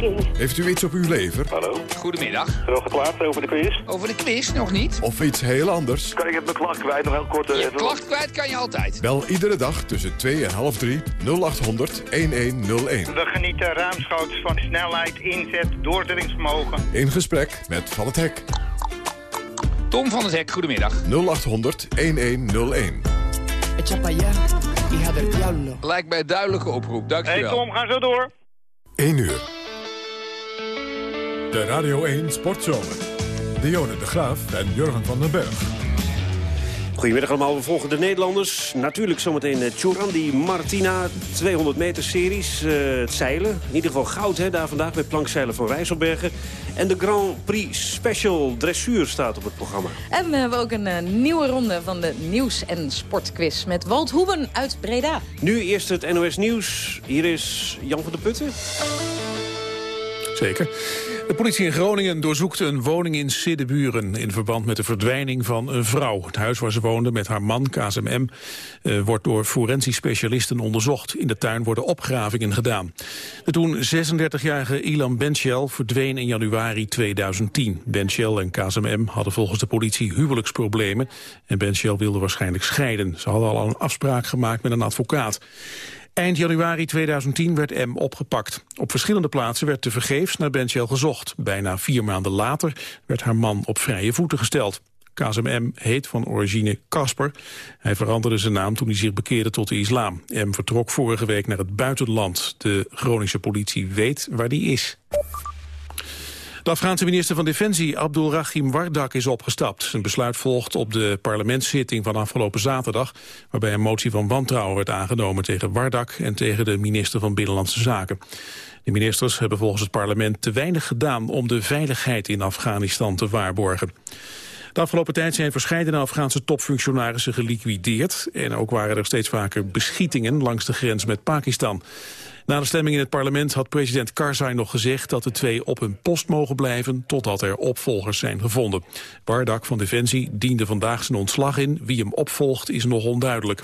King. Heeft u iets op uw lever? Hallo, Goedemiddag. wel geklaagd over de quiz? Over de quiz nog niet? Of iets heel anders? Kan ik het mijn klacht kwijt? Nog heel kort. eh, Je even- klacht kwijt kan je altijd. Bel iedere dag tussen 2 en half 3 0800 1101. We genieten ruimschoots van snelheid, inzet, doordringingsvermogen. In gesprek met Van het Hek. Tom van het Hek, goedemiddag. 0800 1101. Echa pa allá, hija del diablo. Lijkt mij een duidelijke oproep, Hé dankjewel. Tom, ga zo door. 1 uur. De Radio 1 Sportzomer. Dionne de Graaf en Jurgen van den Berg. Goedemiddag allemaal, we volgen de Nederlanders. Natuurlijk zometeen eh, Churandi Martina, 200 meter series, eh, het zeilen. In ieder geval goud hè, daar vandaag met plankzeilen van Rijsselbergen. En de Grand Prix Special Dressuur staat op het programma. En we hebben ook een eh, nieuwe ronde van de nieuws- en sportquiz met Walt Hoeben uit Breda. Nu eerst het NOS Nieuws. Hier is Jan van der Putten. Zeker. De politie in Groningen doorzoekt een woning in Siddeburen... in verband met de verdwijning van een vrouw. Het huis waar ze woonde met haar man, KSMM... eh, wordt door forensisch specialisten onderzocht. In de tuin worden opgravingen gedaan. De toen 36-jarige Ilan Benchel verdween in januari 2010. Benchel en KSMM hadden volgens de politie huwelijksproblemen... en Benchel wilde waarschijnlijk scheiden. Ze hadden al een afspraak gemaakt met een advocaat. Eind januari 2010 werd M opgepakt. Op verschillende plaatsen werd tevergeefs naar Benchel gezocht. Bijna vier maanden later werd haar man op vrije voeten gesteld. KSMM heet van origine Kasper. Hij veranderde zijn naam toen hij zich bekeerde tot de islam. M vertrok vorige week naar het buitenland. De Groningse politie weet waar die is. De Afghaanse minister van Defensie Abdul Rahim Wardak is opgestapt. Zijn besluit volgt op de parlementszitting van afgelopen zaterdag... waarbij een motie van wantrouwen werd aangenomen tegen Wardak... en tegen de minister van Binnenlandse Zaken. De ministers hebben volgens het parlement te weinig gedaan... om de veiligheid in Afghanistan te waarborgen. De afgelopen tijd zijn verscheidene Afghaanse topfunctionarissen geliquideerd... en ook waren er steeds vaker beschietingen langs de grens met Pakistan. Na de stemming in het parlement had president Karzai nog gezegd... dat de twee op hun post mogen blijven totdat er opvolgers zijn gevonden. Bardak van Defensie diende vandaag zijn ontslag in. Wie hem opvolgt is nog onduidelijk.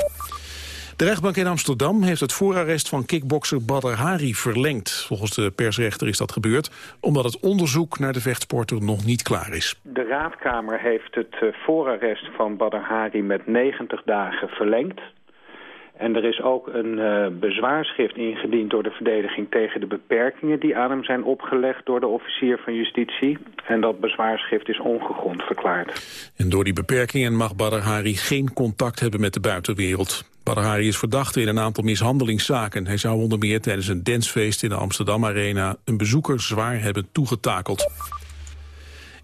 De rechtbank in Amsterdam heeft het voorarrest van kickbokser Badr Hari verlengd. Volgens de persrechter is dat gebeurd omdat het onderzoek naar de vechtsporter nog niet klaar is. De Raadkamer heeft het eh, voorarrest van Badr Hari met 90 dagen verlengd. En er is ook een eh, bezwaarschrift ingediend door de verdediging tegen de beperkingen die aan hem zijn opgelegd door de officier van justitie. En dat bezwaarschrift is ongegrond verklaard. En door die beperkingen mag Badr Hari geen contact hebben met de buitenwereld. Badr Hari is verdachte in een aantal mishandelingszaken. Hij zou onder meer tijdens een dancefeest in de Amsterdam Arena een bezoeker zwaar hebben toegetakeld.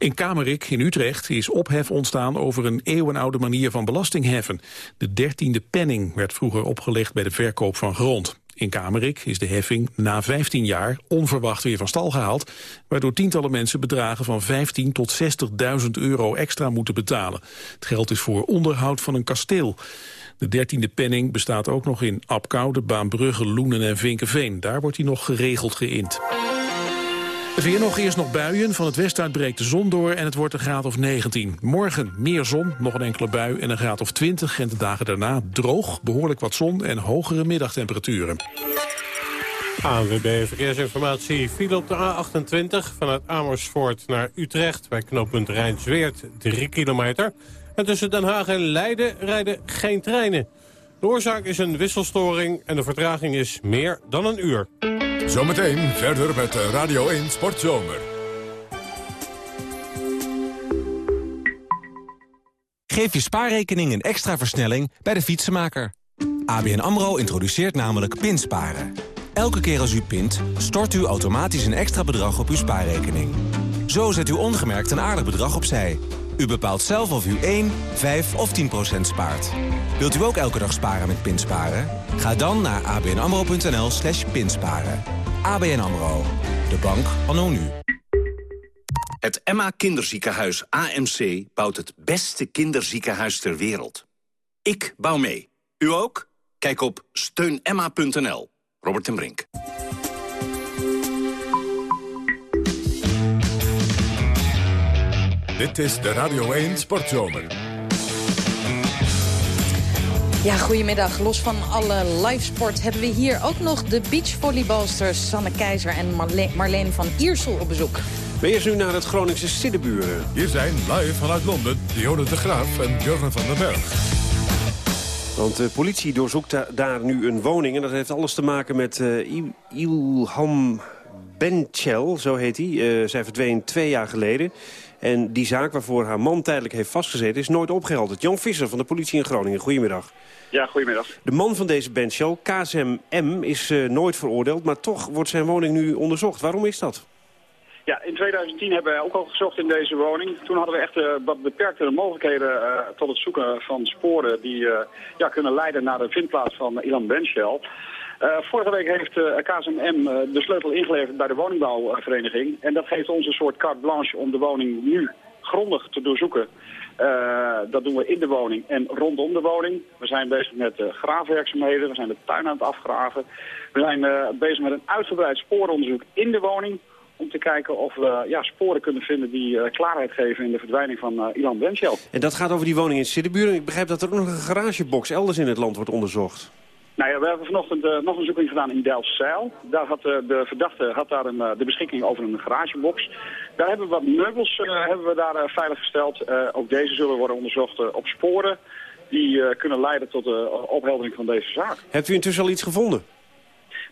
In Kamerik in Utrecht is ophef ontstaan over een eeuwenoude manier van belastingheffen. De dertiende penning werd vroeger opgelegd bij de verkoop van grond. In Kamerik is de heffing na 15 jaar onverwacht weer van stal gehaald... waardoor tientallen mensen bedragen van 15 tot 60.000 euro extra moeten betalen. Het geld is voor onderhoud van een kasteel. De dertiende penning bestaat ook nog in Apkoude, Baanbrugge, Loenen en Vinkenveen. Daar wordt hij nog geregeld geïnd. Weer nog eerst nog buien. Van het westen uit breekt de zon door en het wordt een graad of 19. Morgen meer zon, nog een enkele bui en een graad of 20. En de dagen daarna droog, behoorlijk wat zon en hogere middagtemperaturen. ANWB Verkeersinformatie viel op de A28 vanuit Amersfoort naar Utrecht... bij knooppunt Rijnsweert, 3 kilometer. En tussen Den Haag en Leiden rijden geen treinen. De oorzaak is een wisselstoring en de vertraging is meer dan een uur. Zometeen verder met Radio 1 Sportzomer. Geef je spaarrekening een extra versnelling bij de fietsenmaker. ABN AMRO introduceert namelijk pinsparen. Elke keer als u pint, stort u automatisch een extra bedrag op uw spaarrekening. Zo zet u ongemerkt een aardig bedrag opzij. U bepaalt zelf of u 1, 5 of 10 procent spaart. Wilt u ook elke dag sparen met pinsparen? Ga dan naar abnamro.nl slash pinsparen. ABN AMRO, de bank anno nu. Het Emma Kinderziekenhuis AMC bouwt het beste kinderziekenhuis ter wereld. Ik bouw mee. U ook? Kijk op steunemma.nl. Robert en Brink. Dit is de Radio 1 Sportzomer. Ja, goedemiddag. Los van alle livesport hebben we hier ook nog de beachvolleybalsters Sanne Keizer en Marle Marleen van Iersel op bezoek. We eerst nu naar het Groningse Siddeburen. Hier zijn live vanuit Londen Dionne de Graaf en Jurgen van den Berg. Want de politie doorzoekt da- daar nu een woning. En dat heeft alles te maken met eh, Il- Ilham Benchel, zo heet hij. Eh, zij verdween twee jaar geleden. En die zaak waarvoor haar man tijdelijk heeft vastgezeten... is nooit opgehelderd. Jan Visser van de politie in Groningen, goedemiddag. Ja, goedemiddag. De man van deze Benchel, KSM-M, is eh, nooit veroordeeld... maar toch wordt zijn woning nu onderzocht. Waarom is dat? Ja, in 2010 hebben wij ook al gezocht in deze woning. Toen hadden we echt eh, wat beperktere mogelijkheden eh, tot het zoeken van sporen die ja, kunnen leiden naar de vindplaats van Ilan Benchel. Eh, vorige week heeft eh, KSMM eh, de sleutel ingeleverd bij de woningbouwvereniging. En dat geeft ons een soort carte blanche om de woning nu grondig te doorzoeken. Dat doen we in de woning en rondom de woning. We zijn bezig met uh, graafwerkzaamheden, we zijn de tuin aan het afgraven. We zijn bezig met een uitgebreid sporenonderzoek in de woning om te kijken of we ja, sporen kunnen vinden die klaarheid geven in de verdwijning van Ilan Benchel. En dat gaat over die woning in Siddeburen. Ik begrijp dat er ook nog een garagebox elders in het land wordt onderzocht. Nou ja, we hebben vanochtend eh, nog een zoeking gedaan in Delfzijl. Daar had eh, de verdachte had daar een, eh, de beschikking over een garagebox. Daar hebben we wat meubels hebben we daar veiliggesteld. Ook deze zullen worden onderzocht op sporen die kunnen leiden tot de opheldering van deze zaak. Hebt u intussen al iets gevonden?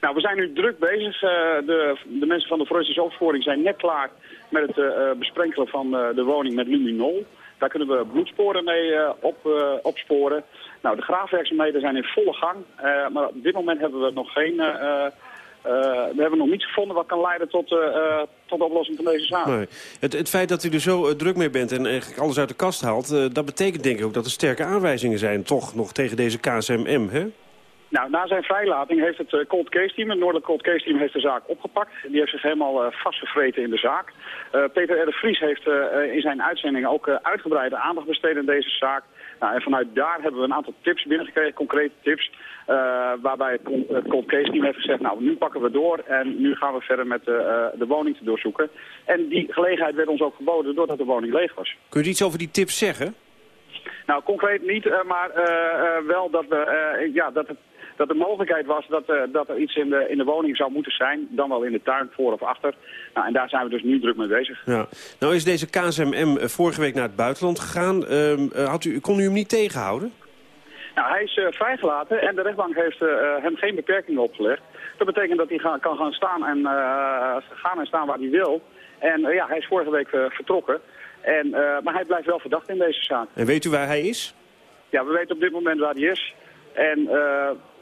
Nou, we zijn nu druk bezig. De, de mensen van de forensische opsporing zijn net klaar met het besprenkelen van de woning met luminol. Daar kunnen we bloedsporen mee op, opsporen. Nou, de graafwerkzaamheden zijn in volle gang. Eh, maar op dit moment hebben we nog geen... eh, we hebben nog niets gevonden wat kan leiden tot, tot de oplossing van deze zaak. Nee. Het, het feit dat u er zo druk mee bent en eigenlijk alles uit de kast haalt... dat betekent denk ik ook dat er sterke aanwijzingen zijn... toch nog tegen deze KSMM, hè? Nou, na zijn vrijlating heeft het Cold Case Team, het Noordelijk Cold Case Team, heeft de zaak opgepakt. Die heeft zich helemaal eh, vastgevreten in de zaak. Peter R. de Vries heeft in zijn uitzending ook uitgebreide aandacht besteed aan deze zaak. Nou, en vanuit daar hebben we een aantal tips binnengekregen, concrete tips. eh, waarbij het, Cold Case Team heeft gezegd, nou, nu pakken we door en nu gaan we verder met eh, eh, de woning te doorzoeken. En die gelegenheid werd ons ook geboden doordat de woning leeg was. Kun je iets over die tips zeggen? Nou, concreet niet, maar wel dat, we, ja, dat, het, dat de mogelijkheid was dat, eh, dat er iets in de, in de woning zou moeten zijn. Dan wel in de tuin, voor of achter. Nou, en daar zijn we dus nu druk mee bezig. Ja. Nou is deze KSMM eh, vorige week naar het buitenland gegaan. Ehm, eh, had u, kon u hem niet tegenhouden? Nou, hij is vrijgelaten en de rechtbank heeft hem geen beperkingen opgelegd. Dat betekent dat hij gaan, kan gaan staan, en, gaan en staan waar hij wil. En ja, hij is vorige week vertrokken. En, maar hij blijft wel verdacht in deze zaak. En weet u waar hij is? Ja, we weten op dit moment waar hij is. En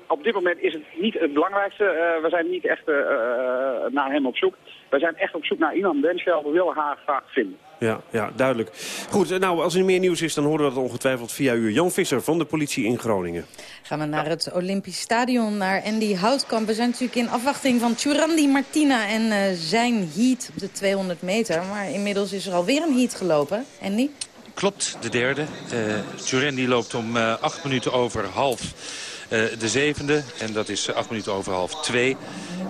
op dit moment is het niet het belangrijkste. Eh, we zijn niet echt eh, eh, naar hem op zoek. We zijn echt op zoek naar iemand Benschel. We willen haar graag vinden. Ja, ja, duidelijk. Goed, nou, als er meer nieuws is, dan horen we dat ongetwijfeld via u. Jan Visser van de politie in Groningen. Gaan we naar het Olympisch Stadion, naar Andy Houtkamp. We zijn natuurlijk in afwachting van Churandi Martina en eh, zijn heat op de 200 meter. Maar inmiddels is er alweer een heat gelopen. Andy? Klopt, de derde. Uh, Turendi loopt om uh, acht minuten over half de zevende. En dat is acht minuten over half twee.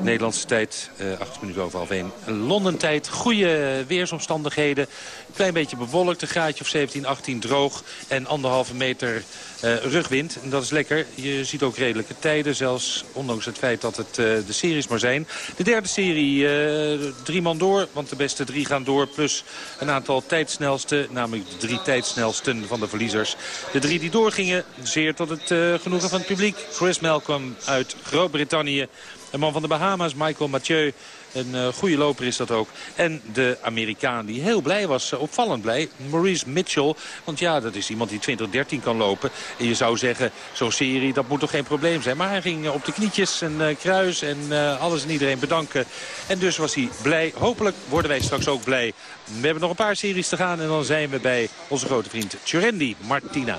Nederlandse tijd, uh, acht minuten over half één. Londen tijd, goede weersomstandigheden. Klein beetje bewolkt, een graadje of 17, 18 droog. En anderhalve meter uh, rugwind. Dat is lekker. Je ziet ook redelijke tijden. Zelfs ondanks het feit dat het uh, de series maar zijn. De derde serie, uh, drie man door. Want de beste drie gaan door. Plus een aantal tijdsnelste. Namelijk de drie tijdsnelsten van de verliezers. De drie die doorgingen. Zeer tot het genoegen van het publiek. Chris Malcolm uit Groot-Brittannië. Een man van de Bahama's, Michael Mathieu. Een uh, goede loper is dat ook. En de Amerikaan die heel blij was, uh, opvallend blij, Maurice Mitchell. Want ja, dat is iemand die 2013 kan lopen. En je zou zeggen, zo'n serie, dat moet toch geen probleem zijn. Maar hij ging uh, op de knietjes en kruis en alles en iedereen bedanken. En dus was hij blij. Hopelijk worden wij straks ook blij. We hebben nog een paar series te gaan en dan zijn we bij onze grote vriend Churendi Martina.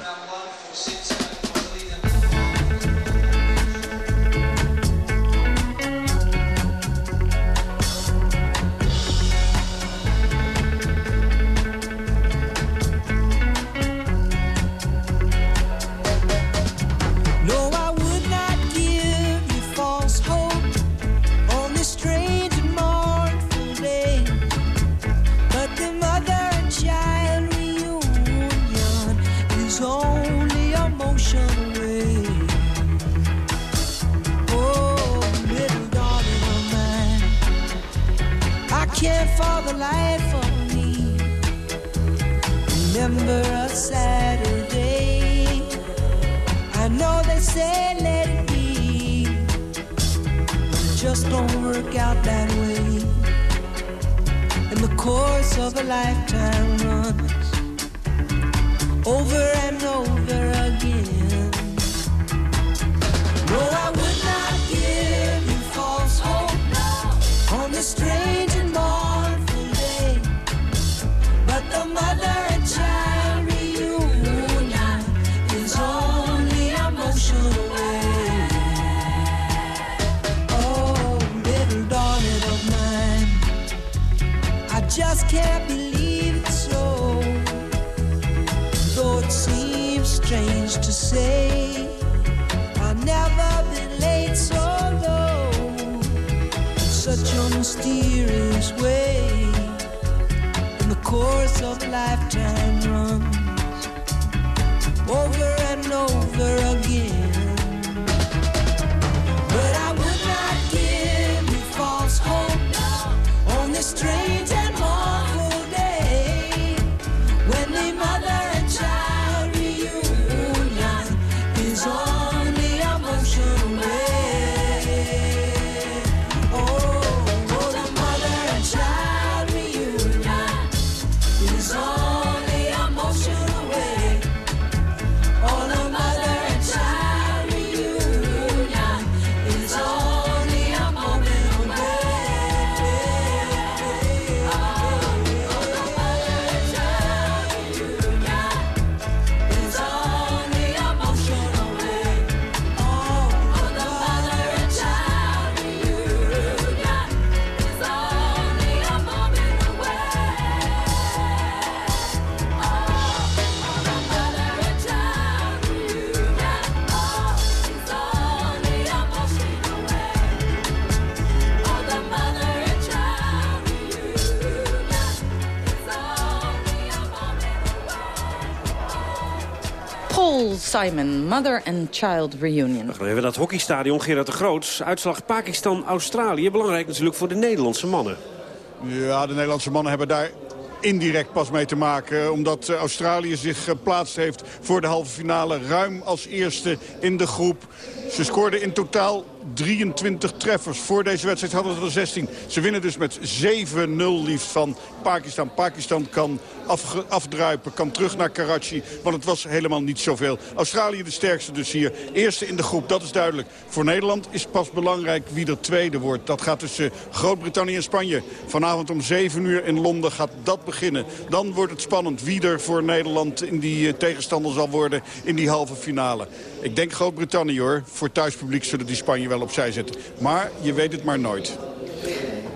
Strange Simon, Mother and Child Reunion. We gaan even naar het hockeystadion Gerard de Groot. Uitslag Pakistan-Australië. Belangrijk natuurlijk voor de Nederlandse mannen. Ja, de Nederlandse mannen hebben daar indirect pas mee te maken. Omdat eh, Australië zich geplaatst heeft voor de halve finale. Ruim als eerste in de groep. Ze scoorden in totaal 23 treffers. Voor deze wedstrijd hadden ze er 16. Ze winnen dus met 7-0 liefst van Pakistan. Pakistan kan afdruipen, kan terug naar Karachi. Want het was helemaal niet zoveel. Australië de sterkste dus hier. Eerste in de groep, dat is duidelijk. Voor Nederland is pas belangrijk wie er tweede wordt. Dat gaat tussen Groot-Brittannië en Spanje. Vanavond om 7 uur in Londen gaat dat beginnen. Dan wordt het spannend wie er voor Nederland in die eh, tegenstander zal worden in die halve finale. Ik denk Groot-Brittannië hoor. Voor thuispubliek zullen die Spanje wel opzij zetten. Maar je weet het maar nooit.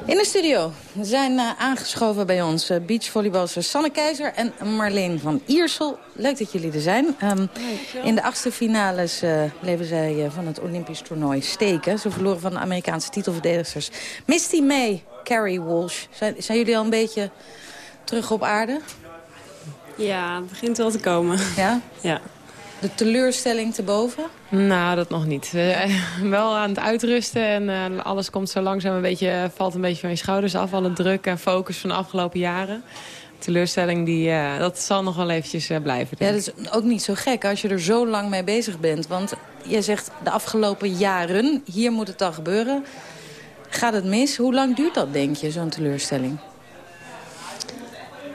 In de studio zijn eh, aangeschoven bij ons uh, beachvolleybalsters Sanne Keizer en Marleen van Iersel. Leuk dat jullie er zijn. Ehm, in de achtste finales eh, bleven zij eh, van het Olympisch toernooi steken. Ze verloren van de Amerikaanse titelverdedigsters Misty May, Carrie Walsh. Zijn, zijn jullie al een beetje terug op aarde? Ja, het begint wel te komen. Ja? Ja. De teleurstelling te boven? Nou, dat nog niet. Wel aan het uitrusten en eh, alles komt zo langzaam een beetje, valt een beetje van je schouders af. Alle druk en focus van de afgelopen jaren. Teleurstelling, die, eh, dat zal nog wel eventjes eh, blijven. Ja, dat is ook niet zo gek als je er zo lang mee bezig bent. Want je zegt de afgelopen jaren, hier moet het dan gebeuren. Gaat het mis? Hoe lang duurt dat, denk je, zo'n teleurstelling?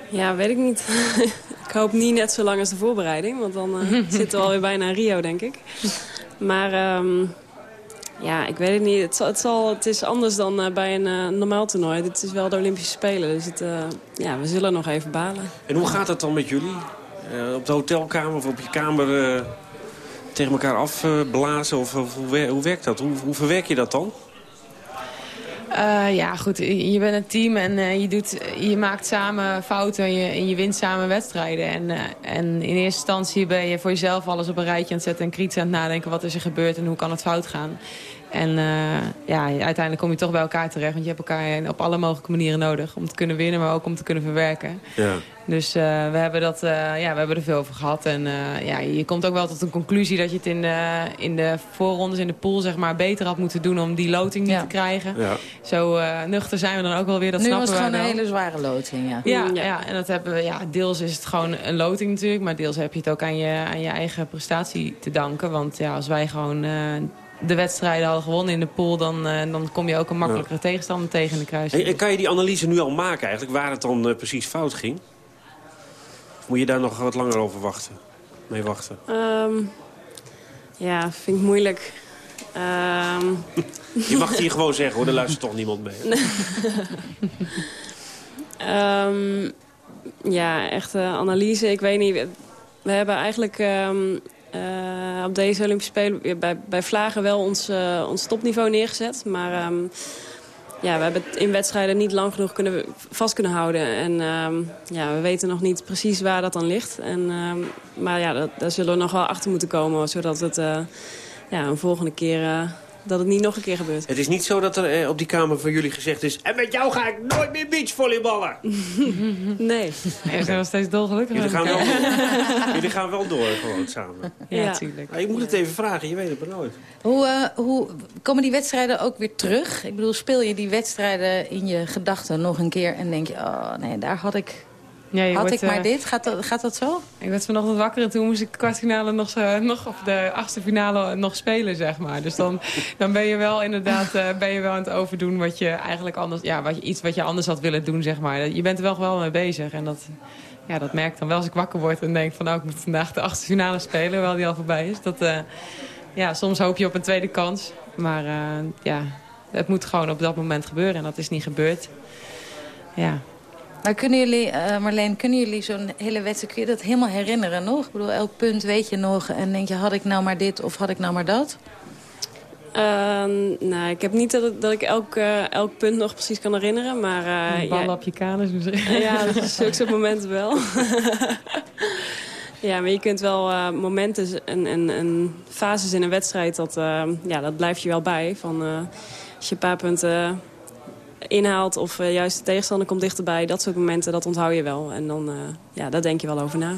Ja, weet ik niet. ik hoop niet net zo lang als de voorbereiding. Want dan eh, zitten we alweer bijna in Rio, denk ik. Maar ehm, ja, ik weet het niet. Het, zal, het, zal, het is anders dan eh, bij een eh, normaal toernooi. Dit is wel de Olympische Spelen. Dus het, eh, ja, we zullen nog even balen. En hoe gaat het dan met jullie? Eh, op de hotelkamer of op je kamer tegen elkaar afblazen? of, of hoe werkt dat? Hoe, hoe verwerk je dat dan? Eh, ja, goed. Je bent een team en eh, je, doet, je maakt samen fouten en je, en je wint samen wedstrijden. En, eh, en in eerste instantie ben je voor jezelf alles op een rijtje aan het zetten... en kritisch aan het nadenken wat is er gebeurd en hoe kan het fout gaan. En eh, ja, uiteindelijk kom je toch bij elkaar terecht. Want je hebt elkaar op alle mogelijke manieren nodig. Om te kunnen winnen, maar ook om te kunnen verwerken. Ja. Dus eh, we, hebben dat, eh, ja, we hebben er veel over gehad. En eh, ja, je komt ook wel tot een conclusie dat je het in de, in de voorrondes, in de pool, zeg maar, beter had moeten doen om die loting niet te krijgen. Ja. Zo eh, nuchter zijn we dan ook wel weer. Dat nu snappen was het gewoon een hele zware loting, ja. Ja, ja. en dat hebben we, ja, deels is het gewoon een loting natuurlijk. Maar deels heb je het ook aan je, aan je eigen prestatie te danken. Want ja, als wij gewoon eh, de wedstrijden hadden gewonnen in de pool... dan, eh, dan kom je ook een makkelijkere tegenstander tegen in de kruising. En, en kan je die analyse nu al maken eigenlijk, waar het dan eh, precies fout ging? Of moet je daar nog wat langer over wachten? Mee wachten? Ehm, ja, vind ik moeilijk. Ehm, Je mag het hier gewoon zeggen hoor, er luistert toch niemand mee. Ehm, ja, echte analyse. Ik weet niet. We- We hebben eigenlijk eh, op deze Olympische Spelen bij, bij Vlagen wel ons, eh, ons topniveau neergezet. Maar ehm, ja, we hebben het in wedstrijden niet lang genoeg kunnen, vast kunnen houden. En ehm, ja, we weten nog niet precies waar dat dan ligt. En, ehm, maar ja, dat, daar zullen we nog wel achter moeten komen. Zodat het eh, ja, een volgende keer... dat het niet nog een keer gebeurt. Het is niet zo dat er eh, op die kamer van jullie gezegd is... en met jou ga ik nooit meer beachvolleyballen. Nee. We zijn nog steeds dolgelukkig. Jullie gaan, wel, jullie gaan wel door gewoon samen. Ja, Ja. tuurlijk. Maar ik moet het even vragen, je weet het maar nooit. Hoe, eh, hoe komen die wedstrijden ook weer terug? Ik bedoel, speel je die wedstrijden in je gedachten nog een keer... en denk je, oh nee, daar had ik, Ja, had wordt, ik maar eh, dit? Gaat dat, gaat dat zo? Ik werd vanochtend wakker en toen moest ik de kwartfinale nog, zo- nog of de achtste finale nog spelen, zeg maar. Dus dan, dan ben je wel inderdaad eh, ben je wel aan het overdoen wat je eigenlijk anders, ja, wat je, iets wat je anders had willen doen, zeg maar. Je bent er wel wel mee bezig en dat, ja, dat merk ik dan wel als ik wakker word en denk van nou, ik moet vandaag de achtste finale spelen, terwijl die al voorbij is. Dat, eh, ja, soms hoop je op een tweede kans, maar eh, ja, het moet gewoon op dat moment gebeuren en dat is niet gebeurd. Ja. Maar kunnen jullie, eh, Marleen, kunnen jullie zo'n hele wedstrijd... kun je dat helemaal herinneren nog? Ik bedoel, elk punt weet je nog en denk je... had ik nou maar dit of had ik nou maar dat? Ehm, nou, ik heb niet dat, ik- dat ik elk, eh, elk punt nog precies kan herinneren. Maar eh, Ballen ja, op je kanus. Dus. ja, dat is zulke soort momenten wel. ja, maar je kunt wel eh, momenten en, en, en fases in een wedstrijd... Dat, eh, ja, dat blijft je wel bij. Van, eh, als je een paar punten inhaalt of eh, juist de tegenstander komt dichterbij... dat soort momenten, dat onthoud je wel. En dan, eh, ja, daar denk je wel over na.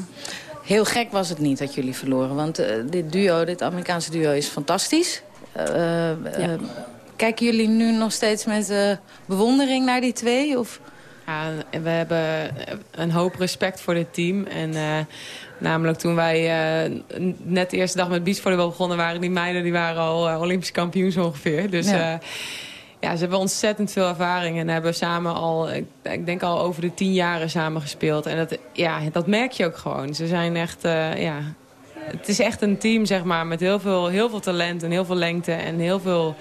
Heel gek was het niet dat jullie verloren. Want eh, dit duo, dit Amerikaanse duo is fantastisch. Eh, eh, kijken jullie nu nog steeds met bewondering naar die twee? Of... Ja, we hebben een hoop respect voor dit team. En eh, namelijk toen wij eh, net de eerste dag met beachvolleybal begonnen... waren die meiden die waren al Olympisch kampioen zo ongeveer. Dus Ja. ja. Ja, ze hebben ontzettend veel ervaring. En hebben samen al, ik, denk al over de tien jaren samen gespeeld. En dat, ja, dat merk je ook gewoon. Ze zijn echt, eh, ja... Het is echt een team, zeg maar, met heel veel, heel veel talent en heel veel lengte en heel veel...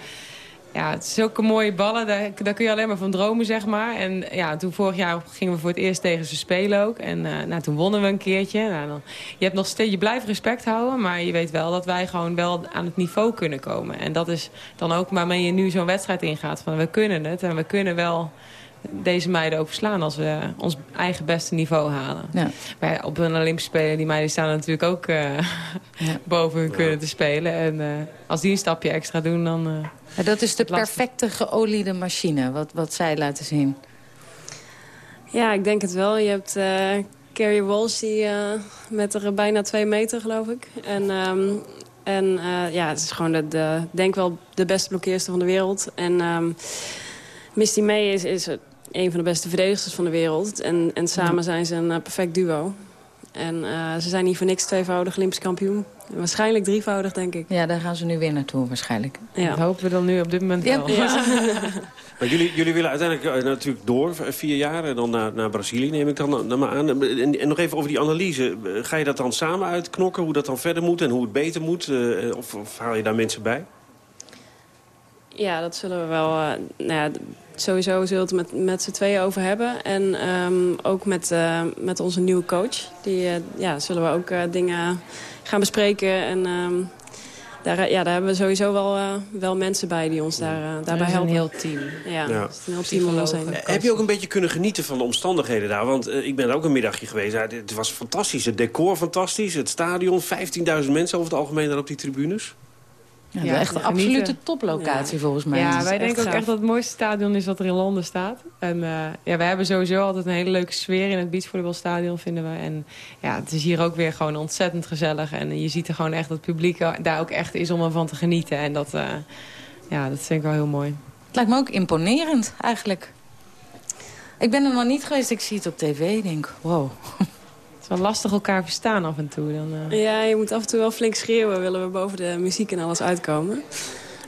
Ja, het is zulke mooie ballen, daar, daar kun je alleen maar van dromen, zeg maar. En ja, toen vorig jaar gingen we voor het eerst tegen ze spelen ook. En eh, nou, toen wonnen we een keertje. Nou, dan, je, hebt nog steeds, je blijft respect houden, maar je weet wel dat wij gewoon wel aan het niveau kunnen komen. En dat is dan ook waarmee je nu zo'n wedstrijd ingaat. Van we kunnen het en we kunnen wel deze meiden ook verslaan als we ons eigen beste niveau halen. Ja. Maar op een Olympische Spelen, die meiden staan natuurlijk ook eh, boven hun kunnen te spelen. En eh, als die een stapje extra doen, dan... eh, Ja, dat is de perfecte geoliede machine, wat, wat zij laten zien. Ja, ik denk het wel. Je hebt eh Carrie Walsh, die eh, met er bijna twee meter, geloof ik. En, ehm, en eh, ja, het is gewoon, de, de, ik denk wel de beste blokkeerster van de wereld. En ehm, Misty May is, is een van de beste verdedigsters van de wereld. En, en samen zijn ze een eh, perfect duo. En eh, ze zijn hier voor niks tweevoudig Olympisch kampioen. Waarschijnlijk drievoudig, denk ik. Ja, daar gaan ze nu weer naartoe waarschijnlijk. Ja. Dat hopen we dan nu op dit moment wel. ja. Maar jullie, jullie willen uiteindelijk eh, natuurlijk door, vier jaar, en dan naar, naar Brazilië neem ik dan, dan maar aan. En, en nog even over die analyse. Ga je dat dan samen uitknokken, hoe dat dan verder moet en hoe het beter moet? Eh, Of, of haal je daar mensen bij? Ja, dat zullen we wel... eh, nou sowieso zullen we het met, met z'n tweeën over hebben. En ehm, ook met, eh, met onze nieuwe coach. Die eh, ja, zullen we ook eh, dingen gaan bespreken. En ehm, daar, ja, daar hebben we sowieso wel, eh, wel mensen bij die ons daar, daarbij is een helpen. heel team. Ja, Ja. het is een heel team om ons heen. Heb je ook een beetje kunnen genieten van de omstandigheden daar? Want ik ben er ook een middagje geweest. Het was fantastisch. Het decor fantastisch. Het stadion. 15.000 mensen over het algemeen daar op die tribunes. Ja, Ja, echt een absolute toplocatie volgens mij. Ja, wij denken ook gaaf. echt dat het mooiste stadion is wat er in Londen staat. En eh, ja, we hebben sowieso altijd een hele leuke sfeer in het beachvolleybalstadion, vinden we. En ja, het is hier ook weer gewoon ontzettend gezellig. En je ziet er gewoon echt dat het publiek daar ook echt is om ervan te genieten. En dat, eh, ja, dat vind ik wel heel mooi. Het lijkt me ook imponerend, eigenlijk. Ik ben er nog niet geweest, ik zie het op tv. Ik denk, wow. Wel lastig elkaar verstaan af en toe. Dan, eh. Ja, je moet af en toe wel flink schreeuwen, willen we boven de muziek en alles uitkomen.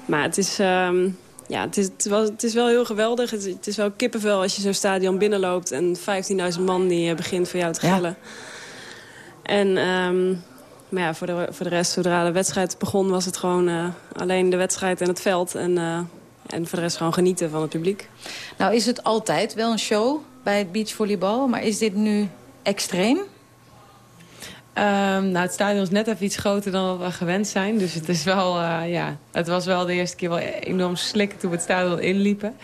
Maar het is, ehm, ja, het is, het, was, het is wel heel geweldig. Het, het is wel kippenvel als je zo'n stadion binnenloopt... en 15.000 man die eh, begint voor jou te Ja. gillen. En ehm, maar ja, voor, de, voor de rest, zodra de wedstrijd begon... was het gewoon eh, alleen de wedstrijd en het veld. En, eh, en voor de rest gewoon genieten van het publiek. Nou is het altijd wel een show bij het beachvolleybal, maar is dit nu extreem? Ehm, nou, het stadion is net even iets groter dan wat we gewend zijn. Dus het is wel, eh, ja, het was wel de eerste keer wel enorm slikken toen we het stadion inliepen.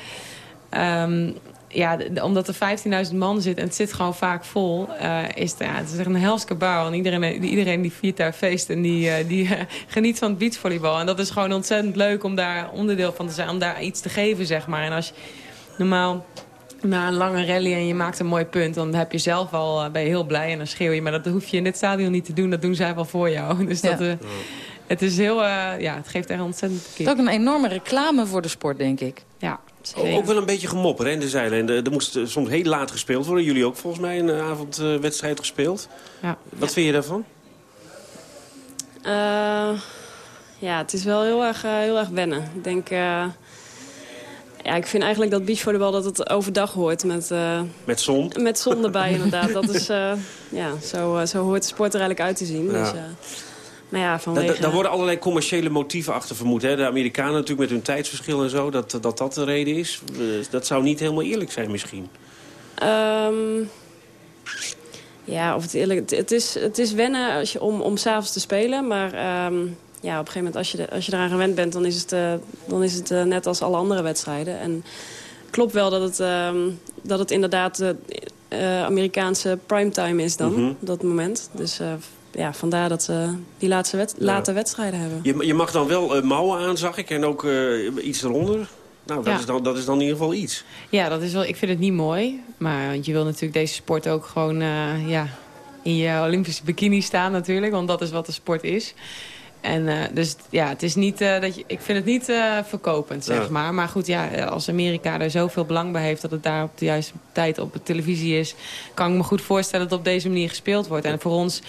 Ehm, ja, omdat er 15.000 man zit en het zit gewoon vaak vol, eh, is het, ja, het is echt een hels kabaal. En iedereen, iedereen die viert daar feest en die, eh, die geniet van het beachvolleybal. En dat is gewoon ontzettend leuk om daar onderdeel van te zijn, om daar iets te geven, zeg maar. En als je normaal na een lange rally en je maakt een mooi punt... dan heb je zelf al, eh, ben je heel blij en dan schreeuw je. Maar dat hoef je in dit stadion niet te doen. Dat doen zij wel voor jou. Dus dat, eh, het is heel... eh, ja, het geeft echt ontzettend Het kick. is ook een enorme reclame voor de sport, denk ik. Ja, Ook, ook wel een beetje gemopper hè, in de zeilen. En er, moest soms heel laat gespeeld worden. Jullie ook volgens mij een eh, avondwedstrijd gespeeld. Ja. Wat vind je daarvan? Eh, ja, het is wel heel erg, heel erg wennen. Ik denk... ja, ik vind eigenlijk dat beachvolleybal dat het overdag hoort met, eh, Met zon? met zon erbij inderdaad. Dat is, eh, ja, zo, eh, zo hoort de sport er eigenlijk uit te zien. Ja. Dus, maar ja, vanwege... da- Daar worden allerlei commerciële motieven achter vermoed. Hè? De Amerikanen natuurlijk met hun tijdsverschil en zo. Dat dat, dat de reden is. Dat zou niet helemaal eerlijk zijn misschien. Ehm, ja, of het eerlijk... Het, het is, het is wennen als je, om, om s'avonds te spelen. Maar ehm, ja, op een gegeven moment als je, de- als je eraan gewend bent... dan is het, eh, dan is het eh, net als alle andere wedstrijden. En klopt wel dat het, ehm, dat het inderdaad de eh, Amerikaanse primetime is dan. Mhm. Op dat moment. Dus eh, ja, vandaar dat ze die laatste wed- late wedstrijden hebben. Je, je mag dan wel mouwen aan, zag ik. En ook eh, iets eronder. Nou, dat, Ja. is dan, dat is dan in ieder geval iets. Ja, dat is wel, ik vind het niet mooi. Maar want je wil natuurlijk deze sport ook gewoon eh, ja, in je Olympische bikini staan natuurlijk. Want dat is wat de sport is. En eh, dus ja, het is niet, eh, dat je, ik vind het niet eh, verkopend, zeg Ja. maar. Maar goed, ja, als Amerika er zoveel belang bij heeft... dat het daar op de juiste tijd op de televisie is... kan ik me goed voorstellen dat op deze manier gespeeld wordt. En voor ons...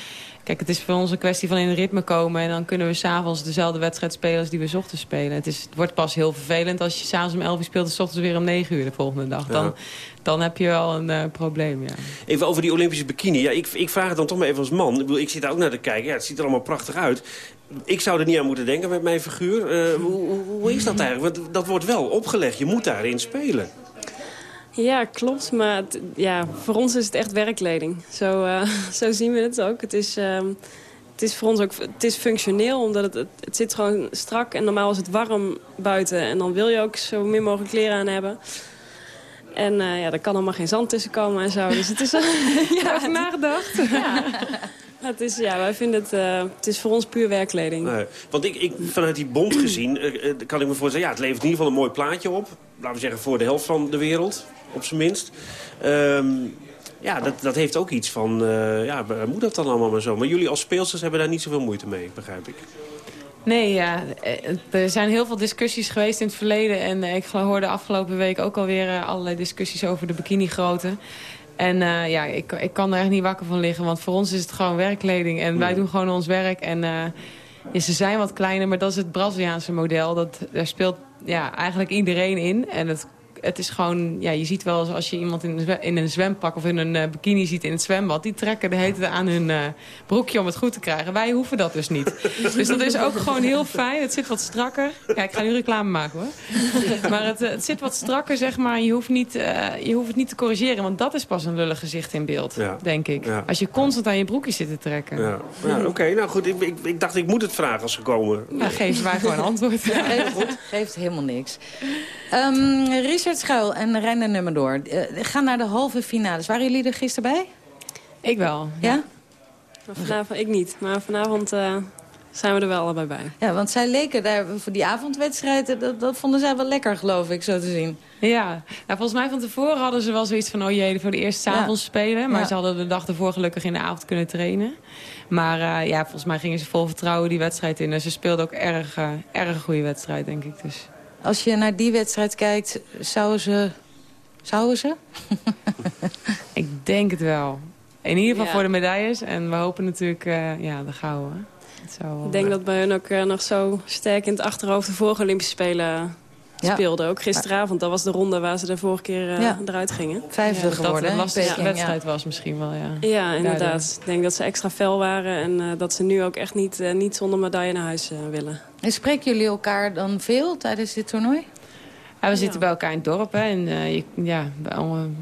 Kijk, het is voor ons een kwestie van in een ritme komen... en dan kunnen we s'avonds dezelfde wedstrijd spelen als die we 's ochtends spelen. Het, is, het wordt pas heel vervelend als je s'avonds om 11 uur speelt... en 's ochtends weer om 9 uur de volgende dag. Dan, Ja. dan heb je wel een probleem, ja. Even over die Olympische bikini. Ja, ik, ik vraag het dan toch maar even als man. Ik, bedoel, ik zit daar ook naar te kijken. Ja, het ziet er allemaal prachtig uit. Ik zou er niet aan moeten denken met mijn figuur. Eh, hoe, hoe- hoe is dat eigenlijk? Want dat wordt wel opgelegd. Je moet daarin spelen. Ja, klopt. Maar het- ja, voor ons is het echt werkkleding. Zo, eh, zo zien we het ook. Het is, ehm, het is voor ons ook het is functioneel, omdat het, het, het zit gewoon strak. En normaal is het warm buiten. En dan wil je ook zo min mogelijk kleren aan hebben. En eh, ja, er kan allemaal geen zand tussen komen en zo. Dus het is... ja, nagedacht. Ja. Het is, ja, wij vinden het... eh, het is voor ons puur werkkleding. Nee, want ik, ik, vanuit die bond gezien eh, eh, kan ik me voorstellen... ja, het levert in ieder geval een mooi plaatje op. Laten we zeggen voor de helft van de wereld, op zijn minst. Ehm, ja, dat, dat heeft ook iets van... eh, ja, moet dat dan allemaal maar zo? Maar jullie als speelsters hebben daar niet zoveel moeite mee, begrijp ik. Nee, ja, eh, er zijn heel veel discussies geweest in het verleden. En ik hoorde afgelopen week ook alweer allerlei discussies over de bikinigrootte. En eh, ja, ik, ik kan er echt niet wakker van liggen. Want voor ons is het gewoon werkkleding. En wij doen gewoon ons werk. En eh, ja, ze zijn wat kleiner, maar dat is het Braziliaanse model. Dat, daar speelt ja, eigenlijk iedereen in. En het, het is gewoon, ja, je ziet wel eens als je iemand in een, zwe- in een zwempak of in een eh, bikini ziet in het zwembad. Die trekken de tijd aan hun eh, broekje om het goed te krijgen. Wij hoeven dat dus niet. dus dat is ook gewoon heel fijn. Het zit wat strakker. Ja, ik ga nu reclame maken hoor. Maar het, eh, het zit wat strakker, zeg maar. Je hoeft, niet, eh, je hoeft het niet te corrigeren, want dat is pas een lullig gezicht in beeld, Ja. denk ik. Ja. Als je constant aan je broekje zit te trekken. Ja, ja oké. nou goed, ik, ik, ik dacht ik moet het vragen als ze komen. Nou, geven wij gewoon antwoord. Geeft, geeft helemaal niks. Ehm, Richard Schuil en Reiner Nummerdoor eh, gaan naar de halve finales. Waren jullie er gisteren bij? Ik wel. Ja? Vanavond, ik niet. Maar vanavond eh, zijn we er wel allebei bij. Ja, want zij leken daar voor die avondwedstrijd... eh, Dat, dat vonden zij wel lekker, geloof ik, zo te zien. Ja, nou, volgens mij van tevoren hadden ze wel zoiets van... oh jee, voor de eerste Ja. avonds spelen. Maar Ja. ze hadden de dag ervoor gelukkig in de avond kunnen trainen. Maar ja, volgens mij gingen ze vol vertrouwen die wedstrijd in. En ze speelden ook erg, erg goede wedstrijd, denk ik. Dus. Als je naar die wedstrijd kijkt, zouden ze... Zouden ze? Ik denk het wel. In ieder geval Ja. voor de medailles. En we hopen natuurlijk eh, ja, de gouden. Zou Ik denk dat bij hun ook eh, nog zo sterk in het achterhoofd de vorige Olympische Spelen Ja. speelden. Ook gisteravond, dat was de ronde waar ze de vorige keer eh, Ja. eruit gingen. Vijfde Ja, dat geworden, het hè, een lastige wedstrijd was misschien wel, ja. Ja, inderdaad. Ik denk dat ze extra fel waren en eh, dat ze nu ook echt niet, eh, niet zonder medaille naar huis eh, willen. En spreken jullie elkaar dan veel tijdens dit toernooi? Ja, we zitten bij elkaar in het dorp, hè. En, eh, je, ja,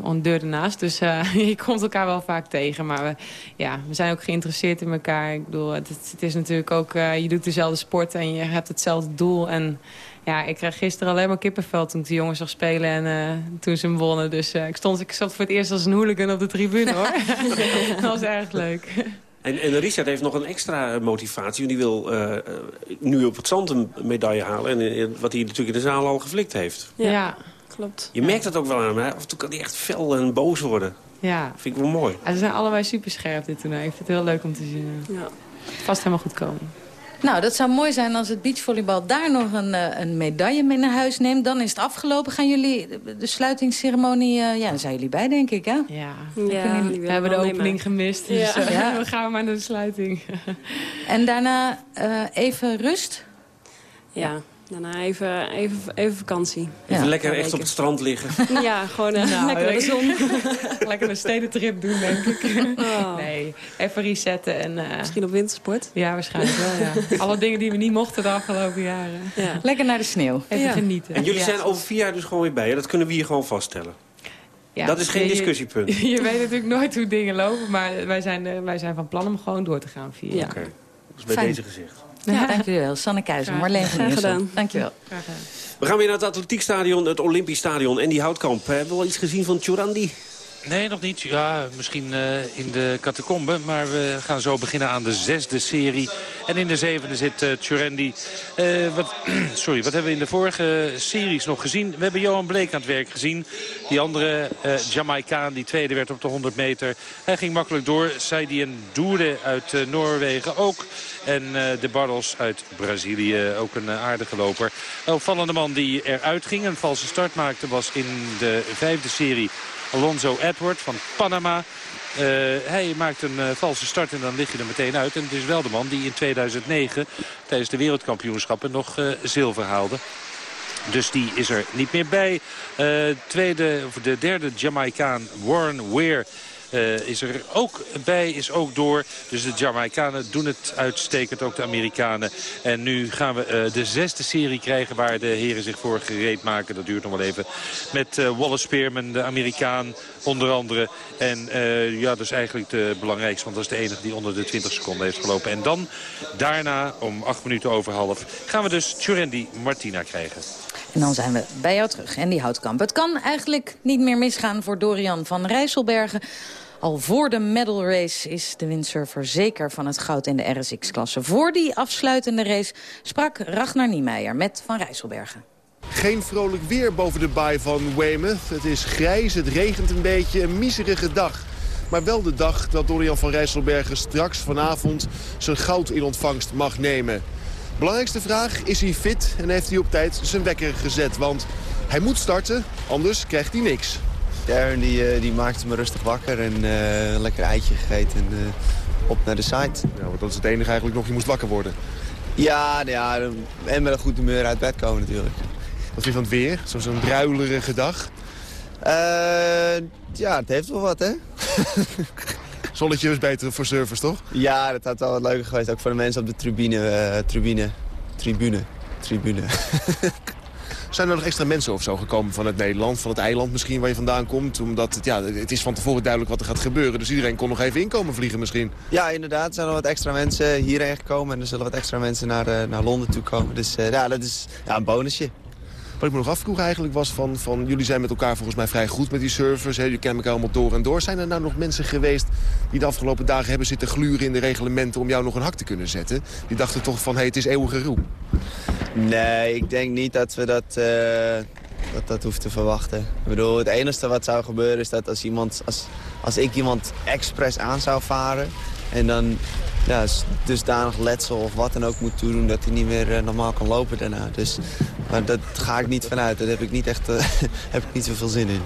een deur ernaast. Dus eh, je komt elkaar wel vaak tegen. Maar we, ja, we zijn ook geïnteresseerd in elkaar. Ik bedoel, het, het- het is natuurlijk ook... eh, je doet dezelfde sport en je hebt hetzelfde doel. En ja, ik kreeg gisteren alleen maar kippenvel toen ik de jongens zag spelen. En eh, toen ze hem wonnen. Dus eh, ik, stond, ik zat voor het eerst als een hooligan op de tribune, hoor. dat was erg leuk. En, en Richard heeft nog een extra motivatie. want Die wil eh, nu op het zand een medaille halen. En wat hij natuurlijk in de zaal al geflikt heeft. Ja, klopt. Je merkt dat ook wel aan hem. hè? Af en toe kan hij echt fel en boos worden. Ja. Vind ik wel mooi. Ja, ze zijn allebei super scherp dit toernooi. Ik vind het heel leuk om te zien. Ja. Vast helemaal goed komen. Nou, dat zou mooi zijn als het beachvolleybal daar nog een, eh, een medaille mee naar huis neemt. Dan is het afgelopen. Gaan jullie de- sluitingsceremonie... eh, ja, daar zijn jullie bij, denk ik, hè? Ja. Ja, kunnen- we hebben de opening gemist. Dus Ja. eh, Ja. we gaan maar naar de sluiting. En daarna eh, even rust. Ja, daarna even, even, even vakantie. Even Ja. lekker echt op het strand liggen. Ja, gewoon Nou, lekker in de zon. Lekker een stedentrip doen, denk ik. Oh. Nee, even resetten. En, eh, Misschien op wintersport. ja, waarschijnlijk wel, ja. Alle dingen die we niet mochten de afgelopen jaren. Ja. Lekker naar de sneeuw. Even Ja. genieten. En jullie Ja. zijn over vier jaar dus gewoon weer bij. Hè? Dat kunnen we hier gewoon vaststellen. Ja, dat is geen discussiepunt. Je, weet natuurlijk nooit hoe dingen lopen, maar wij zijn, eh, wij zijn van plan om gewoon door te gaan vier Ja. jaar. Oké. Dat is bij Fijn. deze gezegd. Ja, dank jullie wel. Sanne Keizer, Marleen van graag gedaan. Dank je wel. We gaan weer naar het atletiekstadion, het Olympisch Stadion en die houtkamp. Hebben we al iets gezien van Churandi? Nee, nog niet. Ja, misschien eh, in de catacombe. Maar we gaan zo beginnen aan de zesde serie. En in de zevende zit uh, Churendi. Eh, wat, sorry, wat hebben we in de vorige series nog gezien? We hebben Johan Bleek aan het werk gezien. Die andere uh, Jamaicaan, die tweede werd op de 100 meter. Hij ging makkelijk door. Saidi Doerde uit Noorwegen ook. En de Bartels uit Brazilië, ook een aardige loper. Een opvallende man die eruit ging, een valse start maakte... was in de vijfde serie Alonso Edward van Panama. Uh, hij maakt een uh, valse start en dan lig je er meteen uit. En het is wel de man die in 2009 tijdens de wereldkampioenschappen nog uh, zilver haalde. Dus die is er niet meer bij. tweede, of de derde Jamaicaan Warren Weir uh, is er ook bij, is ook door. Dus de Jamaicanen doen het uitstekend, ook de Amerikanen. En nu gaan we uh, de zesde serie krijgen waar de heren zich voor gereed maken. Dat duurt nog wel even. Met uh, Wallace Spearman, de Amerikaan, onder andere. En ja, dat is eigenlijk de belangrijkste, want dat is de enige die onder de 20 seconden heeft gelopen. En dan, daarna, om acht minuten over half, gaan we dus Churendi Martina krijgen. En dan zijn we bij jou terug. En die houtkamp. Het kan eigenlijk niet meer misgaan voor Dorian van Rijsselbergen. Al voor de medal race is de windsurfer zeker van het goud in de RSX-klasse. Voor die afsluitende race sprak Ragnar Niemeyer met Van Rijsselbergen. Geen vrolijk weer boven de baai van Weymouth. Het is grijs, het regent een beetje, een miserige dag. Maar wel de dag dat Dorian van Rijsselbergen straks vanavond zijn goud in ontvangst mag nemen. Belangrijkste vraag, is hij fit en heeft hij op tijd zijn wekker gezet? Want hij moet starten, anders krijgt hij niks. Darren die, uh, die maakte me rustig wakker en uh, een lekker eitje gegeten en uh, op naar de site. Ja, want dat is het enige eigenlijk nog, je moest wakker worden. Ja, ja en met een goed humeur uit bed komen natuurlijk. Wat vind je van het weer? Zo'n zo druilerige dag? ja, het heeft wel wat, hè? Zonnetje is beter voor surfers, toch? Ja, dat had wel wat leuker geweest. Ook voor de mensen op de tribune. tribune. Tribune. Tribune. Zijn er nog extra mensen of zo gekomen van het Nederland, van het eiland misschien waar je vandaan komt? Omdat het, ja, het is van tevoren duidelijk wat er gaat gebeuren. Dus iedereen kon nog even inkomen vliegen misschien. Ja, inderdaad. Er zijn nog wat extra mensen hierheen gekomen. En er zullen wat extra mensen naar, uh, naar Londen toe komen. Dus uh, ja, dat is ja, een bonusje. Wat ik me nog afvroeg eigenlijk was van, van... jullie zijn met elkaar volgens mij vrij goed met die servers. Jullie kennen elkaar allemaal door en door. Zijn er nou nog mensen geweest die de afgelopen dagen hebben zitten gluren in de reglementen... om jou nog een hak te kunnen zetten? Die dachten toch van, hé, hey, het is eeuwige roem. Nee, ik denk niet dat we dat, eh, dat, dat hoeven te verwachten. Ik bedoel, het enige wat zou gebeuren is dat als, iemand, als, als ik iemand expres aan zou varen... en dan ja, dusdanig letsel of wat dan ook moet toedoen... dat hij niet meer eh, normaal kan lopen daarna. Dus, maar dat ga ik niet vanuit. Daar heb ik niet echt eh, heb ik niet zoveel zin in.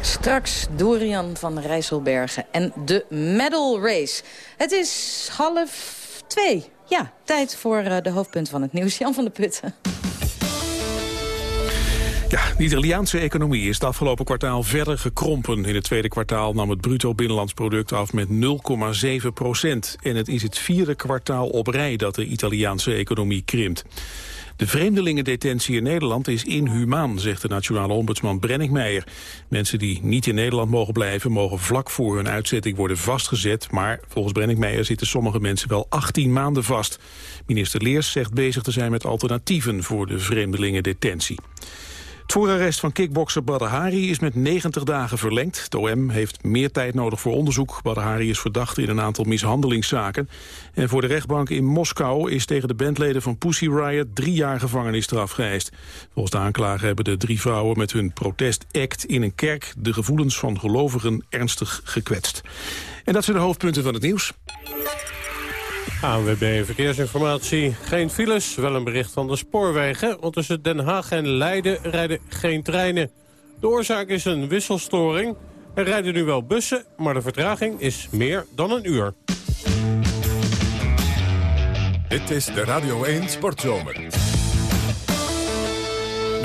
Straks Dorian van Rijsselbergen en de medal race. Het is half twee. Ja, tijd voor eh, de hoofdpunt van het nieuws. Jan van der Putten. De Italiaanse economie is het afgelopen kwartaal verder gekrompen. In het tweede kwartaal nam het bruto binnenlands product af met 0,7 procent. En het is het vierde kwartaal op rij dat de Italiaanse economie krimpt. De vreemdelingendetentie in Nederland is inhumaan, zegt de nationale ombudsman Brennick Meijer. Mensen die niet in Nederland mogen blijven, mogen vlak voor hun uitzetting worden vastgezet. Maar volgens Brennick Meijer zitten sommige mensen wel 18 maanden vast. Minister Leers zegt bezig te zijn met alternatieven voor de vreemdelingendetentie. Het voorarrest van kickbokser Badr Hari is met 90 dagen verlengd. Het OM heeft meer tijd nodig voor onderzoek. Badr Hari is verdacht in een aantal mishandelingszaken. En voor de rechtbank in Moskou is tegen de bandleden van Pussy Riot drie jaar gevangenisstraf geëist. Volgens de aanklager hebben de drie vrouwen met hun protestact in een kerk de gevoelens van gelovigen ernstig gekwetst. En dat zijn de hoofdpunten van het nieuws. ANWB Verkeersinformatie. Geen files, wel een bericht van de spoorwegen. Want tussen Den Haag en Leiden rijden geen treinen. De oorzaak is een wisselstoring. Er rijden nu wel bussen, maar de vertraging is meer dan een uur. Dit is de Radio 1 Sportzomer.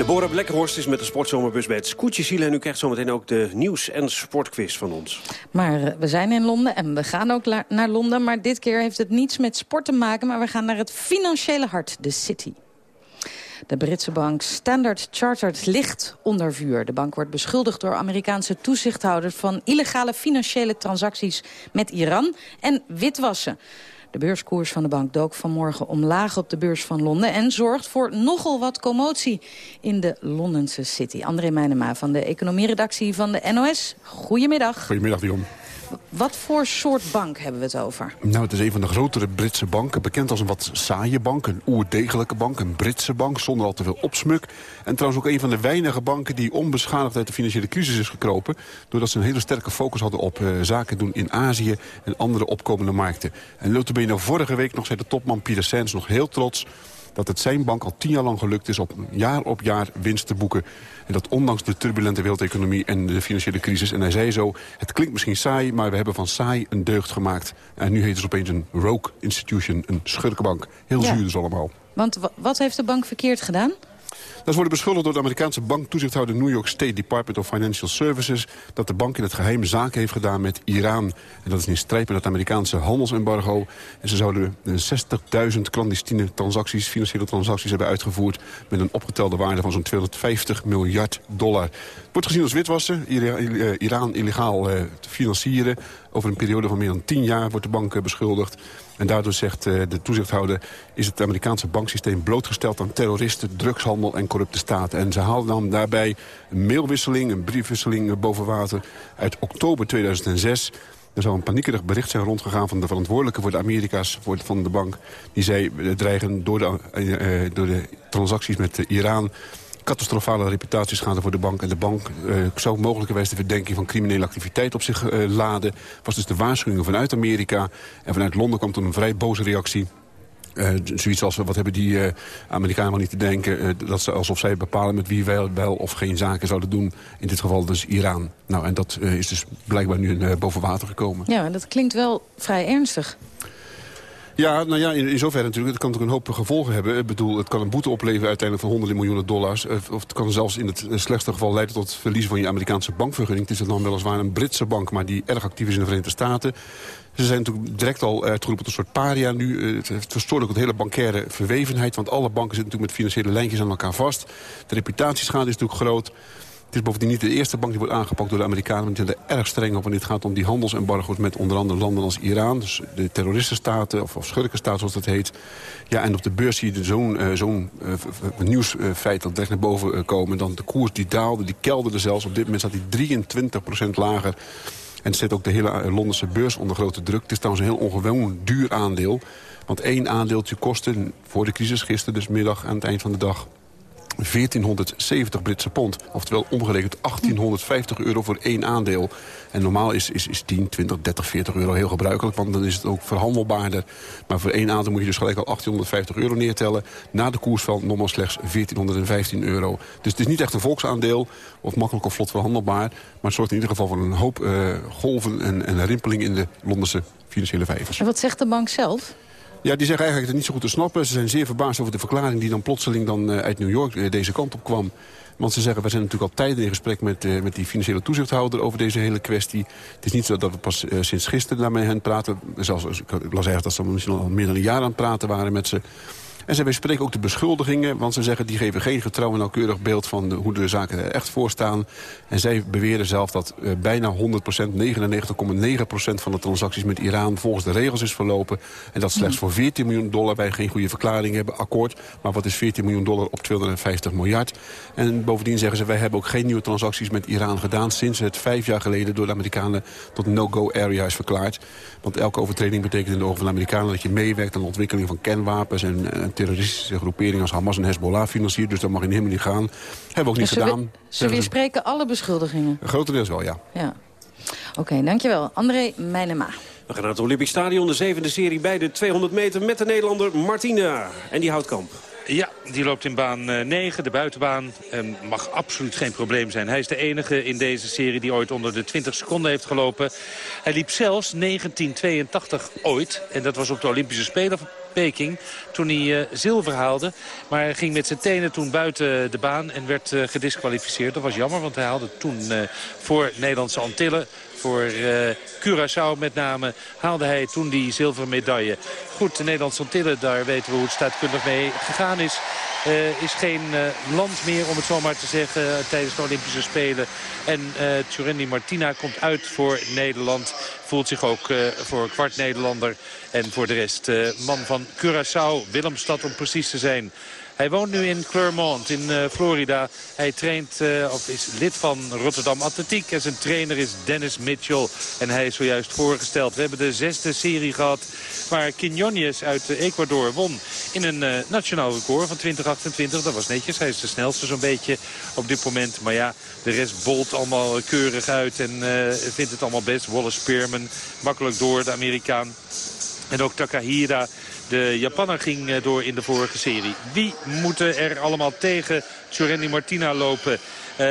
Deborah Blekkenhorst is met de sportzomerbus bij het Scootjesiel... en u krijgt zometeen ook de nieuws- en sportquiz van ons. Maar eh, we zijn in Londen en we gaan ook naar Londen. Maar dit keer heeft het niets met sport te maken... maar we gaan naar het financiële hart, de City. De Britse bank Standard Chartered ligt onder vuur. De bank wordt beschuldigd door Amerikaanse toezichthouders... van illegale financiële transacties met Iran en witwassen. De beurskoers van de bank dook vanmorgen omlaag op de beurs van Londen... en zorgt voor nogal wat commotie in de Londense City. André Meijnema van de economieredactie van de NOS. Goedemiddag. Goedemiddag, Dion. Wat voor soort bank hebben we het over? Nou, het is een van de grotere Britse banken. Bekend als een wat saaie bank, een oerdegelijke bank, een Britse bank... zonder al te veel opsmuk. En trouwens ook een van de weinige banken die onbeschadigd uit de financiële crisis is gekropen... doordat ze een hele sterke focus hadden op uh, zaken doen in Azië en andere opkomende markten. En notabene vorige week nog zei de topman Pieter Sens nog heel trots dat het zijn bank al tien jaar lang gelukt is op jaar op jaar winst te boeken. En dat ondanks de turbulente wereldeconomie en de financiële crisis. En hij zei zo, het klinkt misschien saai, maar we hebben van saai een deugd gemaakt. En nu heet het opeens een rogue institution, een schurkenbank. Heel Ja. zuur dus allemaal. Want wa- wat heeft de bank verkeerd gedaan? Dat worden beschuldigd door de Amerikaanse banktoezichthouder New York State Department of Financial Services... dat de bank in het geheim zaken heeft gedaan met Iran. En dat is in strijd met het Amerikaanse handelsembargo. En ze zouden eh, 60.000 clandestine transacties, financiële transacties hebben uitgevoerd... met een opgetelde waarde van zo'n 250 miljard dollar. Wordt gezien als witwassen, eh, Iran illegaal eh, te financieren. Over een periode van meer dan 10 jaar wordt de bank eh, beschuldigd. En daardoor zegt eh, de toezichthouder... is het Amerikaanse banksysteem blootgesteld aan terroristen, drugshandel en corrupte staten. En ze haalden dan daarbij een mailwisseling, een briefwisseling eh, boven water... uit oktober 2006... Er zou een paniekerig bericht zijn rondgegaan van de verantwoordelijke voor de Amerika's voor van de bank. Die zei, dreigen door de, eh, door de transacties met Iran catastrofale reputatieschade voor de bank. En de bank eh, zou mogelijkerwijs de verdenking van criminele activiteit op zich eh, laden. was dus de waarschuwing vanuit Amerika. En vanuit Londen kwam toen een vrij boze reactie. Eh, zoiets als, wat hebben die Amerikanen niet te denken... dat ze alsof zij bepalen met wie wij wel of geen zaken zouden doen. In dit geval dus Iran. Nou, en dat is dus blijkbaar nu boven water gekomen. Ja, dat klinkt wel vrij ernstig. Ja, nou ja, in, in zoverre natuurlijk. Het kan natuurlijk een hoop gevolgen hebben. Ik bedoel, het kan een boete opleveren uiteindelijk van honderden miljoenen dollars. Eh, Of het kan zelfs in het slechtste geval leiden tot het verliezen van je Amerikaanse bankvergunning. Het is dan weliswaar een Britse bank, maar die erg actief is in de Verenigde Staten. Ze zijn natuurlijk direct al uitgeroepen tot een soort paria nu. Eh, Het verstoort ook de hele bankaire verwevenheid. Want alle banken zitten natuurlijk met financiële lijntjes aan elkaar vast. De reputatieschade is natuurlijk groot. Het is bovendien niet de eerste bank die wordt aangepakt door de Amerikanen. Want die zijn er erg streng op wanneer het gaat om die handelsembargo's... met onder andere landen als Iran. Dus de terroristenstaten of, of schurkenstaten zoals dat heet. Ja, en op de beurs zie je zo'n v- nieuwsfeit dat direct naar boven eh, komen. Dan de koers die daalde, die kelderde zelfs. Op dit moment staat die 23% lager. En zit ook de hele Londense beurs onder grote druk. Het is trouwens een heel ongewoon duur aandeel. Want één aandeeltje kostte voor de crisis gisteren, dus middag aan het eind van de dag... 1470 Britse pond. Oftewel omgerekend 1850 euro voor één aandeel. En normaal is, is, is 10, 20, 30, 40 euro heel gebruikelijk. Want dan is het ook verhandelbaarder. Maar voor één aandeel moet je dus gelijk al 1850 euro neertellen. Na de koersval nog maar slechts 1415 euro. Dus het is niet echt een volksaandeel. Of makkelijk of vlot verhandelbaar. Maar het zorgt in ieder geval voor een hoop eh, golven en, en rimpeling in de Londense financiële vijvers. En wat zegt de bank zelf? Ja, die zeggen eigenlijk het niet zo goed te snappen. Ze zijn zeer verbaasd over de verklaring die dan plotseling dan, eh, uit New York eh, deze kant op kwam. Want ze zeggen, we zijn natuurlijk al tijden in gesprek met, eh, met die financiële toezichthouder over deze hele kwestie. Het is niet zo dat we pas sinds gisteren daarmee hen praten. Zelfs, ik las eigenlijk dat ze misschien al meer dan een jaar aan het praten waren met ze. En ze bespreken ook de beschuldigingen, want ze zeggen... die geven geen getrouw en nauwkeurig beeld van de- hoe de zaken er echt voor staan. En zij beweren zelf dat eh, bijna 100% 99,9% van de transacties met Iran... volgens de regels is verlopen. En dat slechts voor 14 miljoen dollar wij geen goede verklaring hebben, akkoord. Maar wat is 14 miljoen dollar op 250 miljard? En bovendien zeggen ze, wij hebben ook geen nieuwe transacties met Iran gedaan... sinds het vijf jaar geleden door de Amerikanen tot no-go area is verklaard. Want elke overtreding betekent in de ogen van de Amerikanen... dat je meewerkt aan de ontwikkeling van kernwapens... en, en terroristische groeperingen als Hamas en Hezbollah financiert. Dus dat mag je helemaal niet gaan. Hebben we ook niet Dus ze, gedaan. we- ze weerspreken alle beschuldigingen. Grotendeels wel, ja. Ja. Oké, dankjewel. André Meijnema. We gaan naar het Olympisch Stadion, de zevende serie bij de 200 meter... met de Nederlander Martina en die houtkamp. Ja, die loopt in baan 9, de buitenbaan. En mag absoluut geen probleem zijn. Hij is de enige in deze serie die ooit onder de 20 seconden heeft gelopen. Hij liep zelfs 1982 ooit. En dat was op de Olympische Spelen van Peking. Toen hij eh, zilver haalde. Maar ging met zijn tenen toen buiten de baan en werd eh, gedisqualificeerd. Dat was jammer, want hij haalde toen eh, voor Nederlandse Antillen voor eh Curaçao met name haalde hij toen die zilveren medaille. Goed, de Nederlandse Antillen, daar weten we hoe het staatkundig mee gegaan is. Eh, is geen eh, land meer, om het zo maar te zeggen, tijdens de Olympische Spelen. En Tjurendi Martina komt uit voor Nederland. Voelt zich ook voor kwart Nederlander. En voor de rest man van Curaçao, Willemstad om precies te zijn. Hij woont nu in Clermont in eh, Florida. Hij traint, eh, of is lid van Rotterdam Atletiek. En zijn trainer is Dennis Mitchell. En hij is zojuist voorgesteld. We hebben de zesde serie gehad waar Quinones uit Ecuador won. In een eh, nationaal record van 2028. Dat was netjes. Hij is de snelste zo'n beetje op dit moment. Maar ja, de rest bolt allemaal keurig uit. En vindt het allemaal best. Wallace Spearman makkelijk door, de Amerikaan. En ook Takahira, de Japanner, ging eh, door in de vorige serie. Wie moeten er allemaal tegen Tjurendi Martina lopen? Eh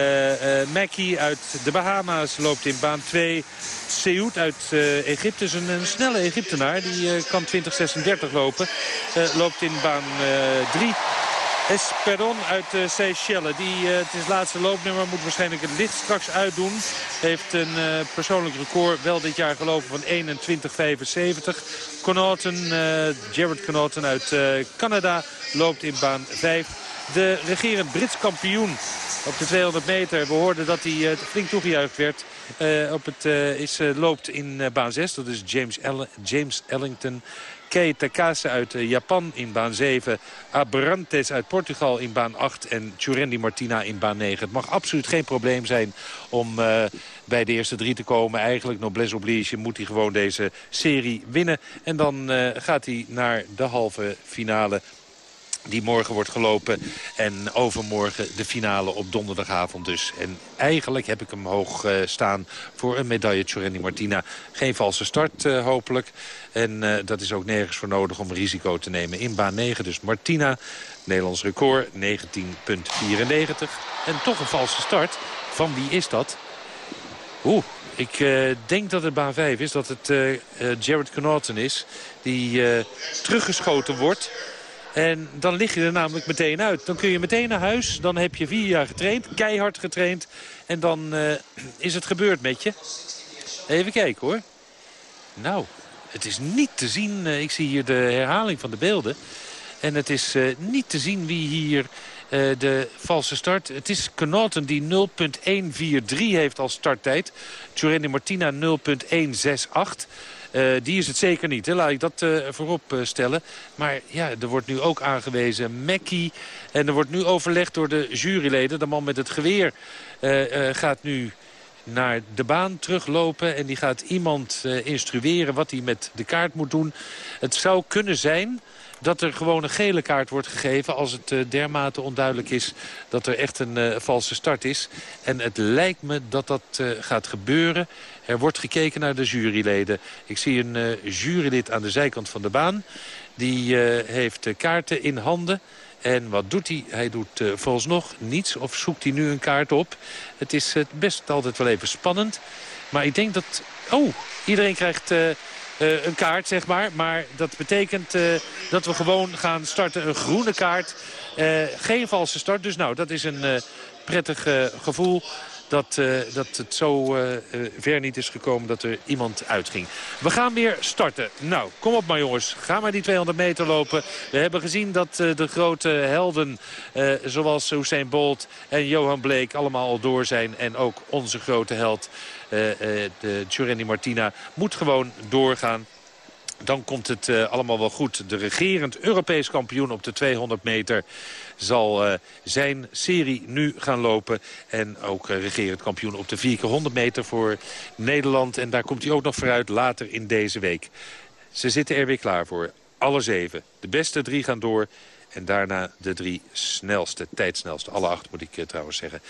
Mackie uit de Bahama's loopt in baan 2. Seoud uit Egypte is een, een snelle Egyptenaar. Die kan 2036 lopen. Loopt in baan 3. Esperon uit uh, Seychelles. Die, uh, het is laatste loopnummer. Moet waarschijnlijk het licht straks uitdoen. Heeft een uh, persoonlijk record wel dit jaar gelopen van 21.75. Connaughton, Jared Connaughton uit Canada loopt in baan 5. De regerend Brits kampioen op de 200 meter. We hoorden dat hij flink toegejuicht werd. op het, is, loopt in baan 6. Dat is James, James Ellington. Kei Takase uit Japan in baan 7. Abrantes uit Portugal in baan 8. En Tjurendi Martina in baan 9. Het mag absoluut geen probleem zijn om uh, bij de eerste drie te komen. Eigenlijk, noblesse oblige, moet hij gewoon deze serie winnen. En dan uh, gaat hij naar de halve finale die morgen wordt gelopen. En overmorgen de finale op donderdagavond dus. En eigenlijk heb ik hem hoog uh, staan voor een medaille Tjurendi Martina. Geen valse start uh, hopelijk. En uh, dat is ook nergens voor nodig om risico te nemen. In baan 9 dus Martina. Nederlands record 19.94. En toch een valse start. Van wie is dat? Oeh, ik denk dat het baan 5 is. Dat het Jared Connaughton is. Die teruggeschoten wordt. En dan lig je er namelijk meteen uit. Dan kun je meteen naar huis. Dan heb je vier jaar getraind. Keihard getraind. En dan uh, is het gebeurd met je. Even kijken hoor. Nou, het is niet te zien. Uh, ik zie hier de herhaling van de beelden. En het is uh, niet te zien wie hier eh, de valse start. Het is Knoten die 0.143 heeft als starttijd. Tjurendi Martina 0.168. Eh, die is het zeker niet, hè? laat ik dat eh, voorop eh, stellen. Maar ja, er wordt nu ook aangewezen Mackie. En er wordt nu overlegd door de juryleden. De man met het geweer gaat nu naar de baan teruglopen. En die gaat iemand instrueren wat hij met de kaart moet doen. Het zou kunnen zijn dat er gewoon een gele kaart wordt gegeven... als het eh, dermate onduidelijk is dat er echt een eh, valse start is. En het lijkt me dat dat eh, gaat gebeuren. Er wordt gekeken naar de juryleden. Ik zie een jurylid aan de zijkant van de baan. Die heeft kaarten in handen. En wat doet hij? Hij doet uh, vooralsnog niets of zoekt hij nu een kaart op. Het is best altijd wel even spannend. Maar ik denk dat... Oh, iedereen krijgt uh, een kaart, zeg maar. Maar dat betekent uh, dat we gewoon gaan starten. Een groene kaart. geen valse start. Dus nou, dat is een prettig gevoel dat, uh, dat het zo uh, ver niet is gekomen dat er iemand uitging. We gaan weer starten. Nou, kom op maar jongens. Ga maar die 200 meter lopen. We hebben gezien dat de grote helden zoals Usain Bolt en Johan Bleek allemaal al door zijn. En ook onze grote held, de Tjurendi Martina, moet gewoon doorgaan dan komt het uh, allemaal wel goed. De regerend Europees kampioen op de 200 meter zal uh, zijn serie nu gaan lopen. En ook uh, regerend kampioen op de 4 keer 100 meter voor Nederland. En daar komt hij ook nog vooruit later in deze week. Ze zitten er weer klaar voor. Alle zeven. De beste drie gaan door. En daarna de drie snelste, tijdsnelste. Alle acht moet ik trouwens zeggen.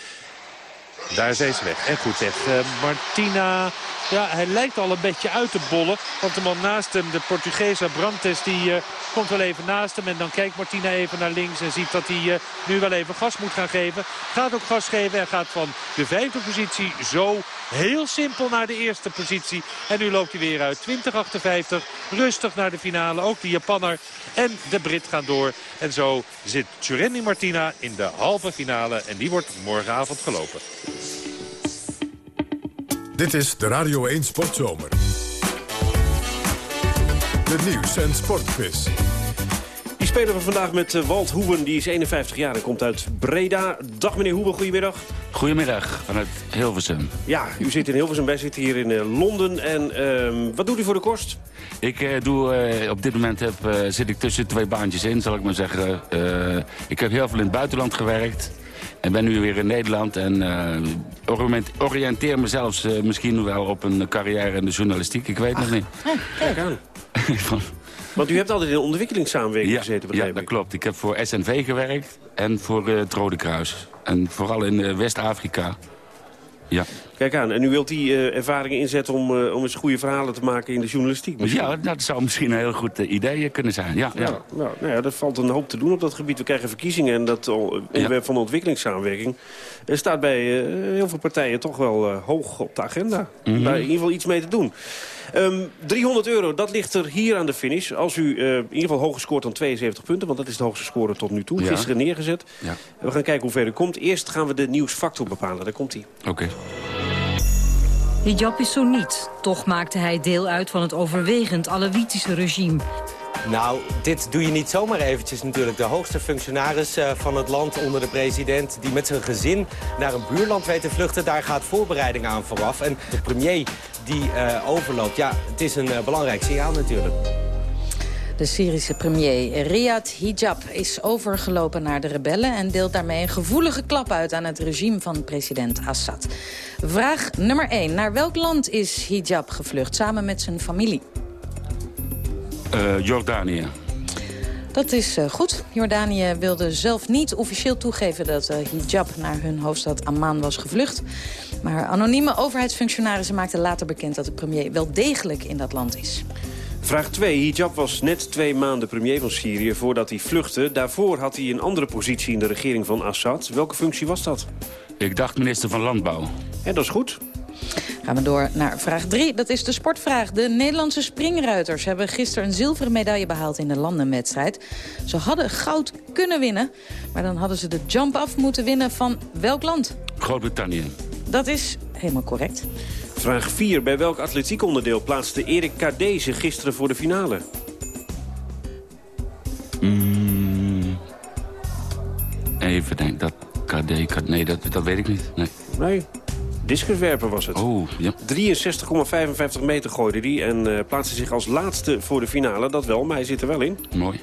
Daar zijn ze weg. En goed zeg, Martina ja, hij lijkt al een beetje uit te bollen. Want de man naast hem, de Portugees Abrantes, die uh, komt wel even naast hem. En dan kijkt Martina even naar links en ziet dat hij uh, nu wel even gas moet gaan geven. Gaat ook gas geven en gaat van de vijfde positie zo heel simpel naar de eerste positie. En nu loopt hij weer uit 2058. Rustig naar de finale. Ook de Japanner en de Brit gaan door. En zo zit Tjurendi Martina in de halve finale. En die wordt morgenavond gelopen. Dit is de Radio 1 Sportzomer. De nieuws- en sportquiz. Die spelen we vandaag met uh, Walt Hoeven, die is 51 jaar en komt uit Breda. Dag meneer Hoeven, goedemiddag. Goedemiddag, vanuit Hilversum. Ja, u zit in Hilversum, wij zitten hier in uh, Londen. En uh, wat doet u voor de kost? Ik uh, doe, uh, op dit moment heb, uh, zit ik tussen twee baantjes in, zal ik maar zeggen. ik heb heel veel in het buitenland gewerkt. En ben nu weer in Nederland en uh, oriënteer me zelfs uh, misschien wel op een carrière in de journalistiek. Ik weet Ach, nog niet. Kijk aan. Want u hebt altijd in ontwikkelingssamenwerking ja, gezeten, Ja, ik. dat klopt. Ik heb voor SNV gewerkt en voor uh, het Rode Kruis. En vooral in West-Afrika. Ja. Kijk aan, en u wilt die uh, ervaringen inzetten om, uh, om eens goede verhalen te maken in de journalistiek misschien? Ja, dat zou misschien een heel goed uh, idee kunnen zijn. Ja, ja. Nou, nou, nou ja, er valt een hoop te doen op dat gebied. We krijgen verkiezingen en dat onderwerp ja. van de ontwikkelingssamenwerking staat bij heel veel partijen toch wel hoog op de agenda. Mm -hmm. Daar in ieder geval iets mee te doen. Um, 300 euro, dat ligt er hier aan de finish. Als u uh, in ieder geval hoger scoort dan 72 punten... want dat is de hoogste score tot nu toe, ja. gisteren neergezet. Ja. We gaan kijken hoe ver u komt. Eerst gaan we de nieuwsfactor bepalen. Daar komt hij. Oké. Okay. Hijab is zo niet. Toch maakte hij deel uit van het overwegend Alawitische regime. Nou, dit doe je niet zomaar eventjes natuurlijk. De hoogste functionaris uh, van het land onder de president... die met zijn gezin naar een buurland weet te vluchten... daar gaat voorbereiding aan vooraf. En de premier die uh, overloopt, ja, het is een uh, belangrijk signaal natuurlijk. De Syrische premier Riyad Hijab is overgelopen naar de rebellen... en deelt daarmee een gevoelige klap uit aan het regime van president Assad. Vraag nummer 1. Naar welk land is Hijab gevlucht samen met zijn familie? Uh, Jordanië. Dat is uh, goed. Jordanië wilde zelf niet officieel toegeven dat uh, Hijab naar hun hoofdstad Amman was gevlucht. Maar anonieme overheidsfunctionarissen maakten later bekend dat de premier wel degelijk in dat land is. Vraag 2. Hijab was net twee maanden premier van Syrië voordat hij vluchtte. Daarvoor had hij een andere positie in de regering van Assad. Welke functie was dat? Ik dacht minister van Landbouw. En dat is goed. Gaan we door naar vraag 3. Dat is de sportvraag. De Nederlandse springruiters hebben gisteren een zilveren medaille behaald in de landenwedstrijd. Ze hadden goud kunnen winnen, maar dan hadden ze de jump af moeten winnen van welk land? Groot-Brittannië. Dat is helemaal correct. Vraag 4. Bij welk atletiekonderdeel plaatste Erik Kadé zich gisteren voor de finale? Mm. Even denken, dat KD, KD nee, dat, dat weet ik niet. Nee. Nee, discuswerper was het. Oh, ja. 63,55 meter gooide hij en eh, plaatste zich als laatste voor de finale. Dat wel, maar hij zit er wel in. Mooi.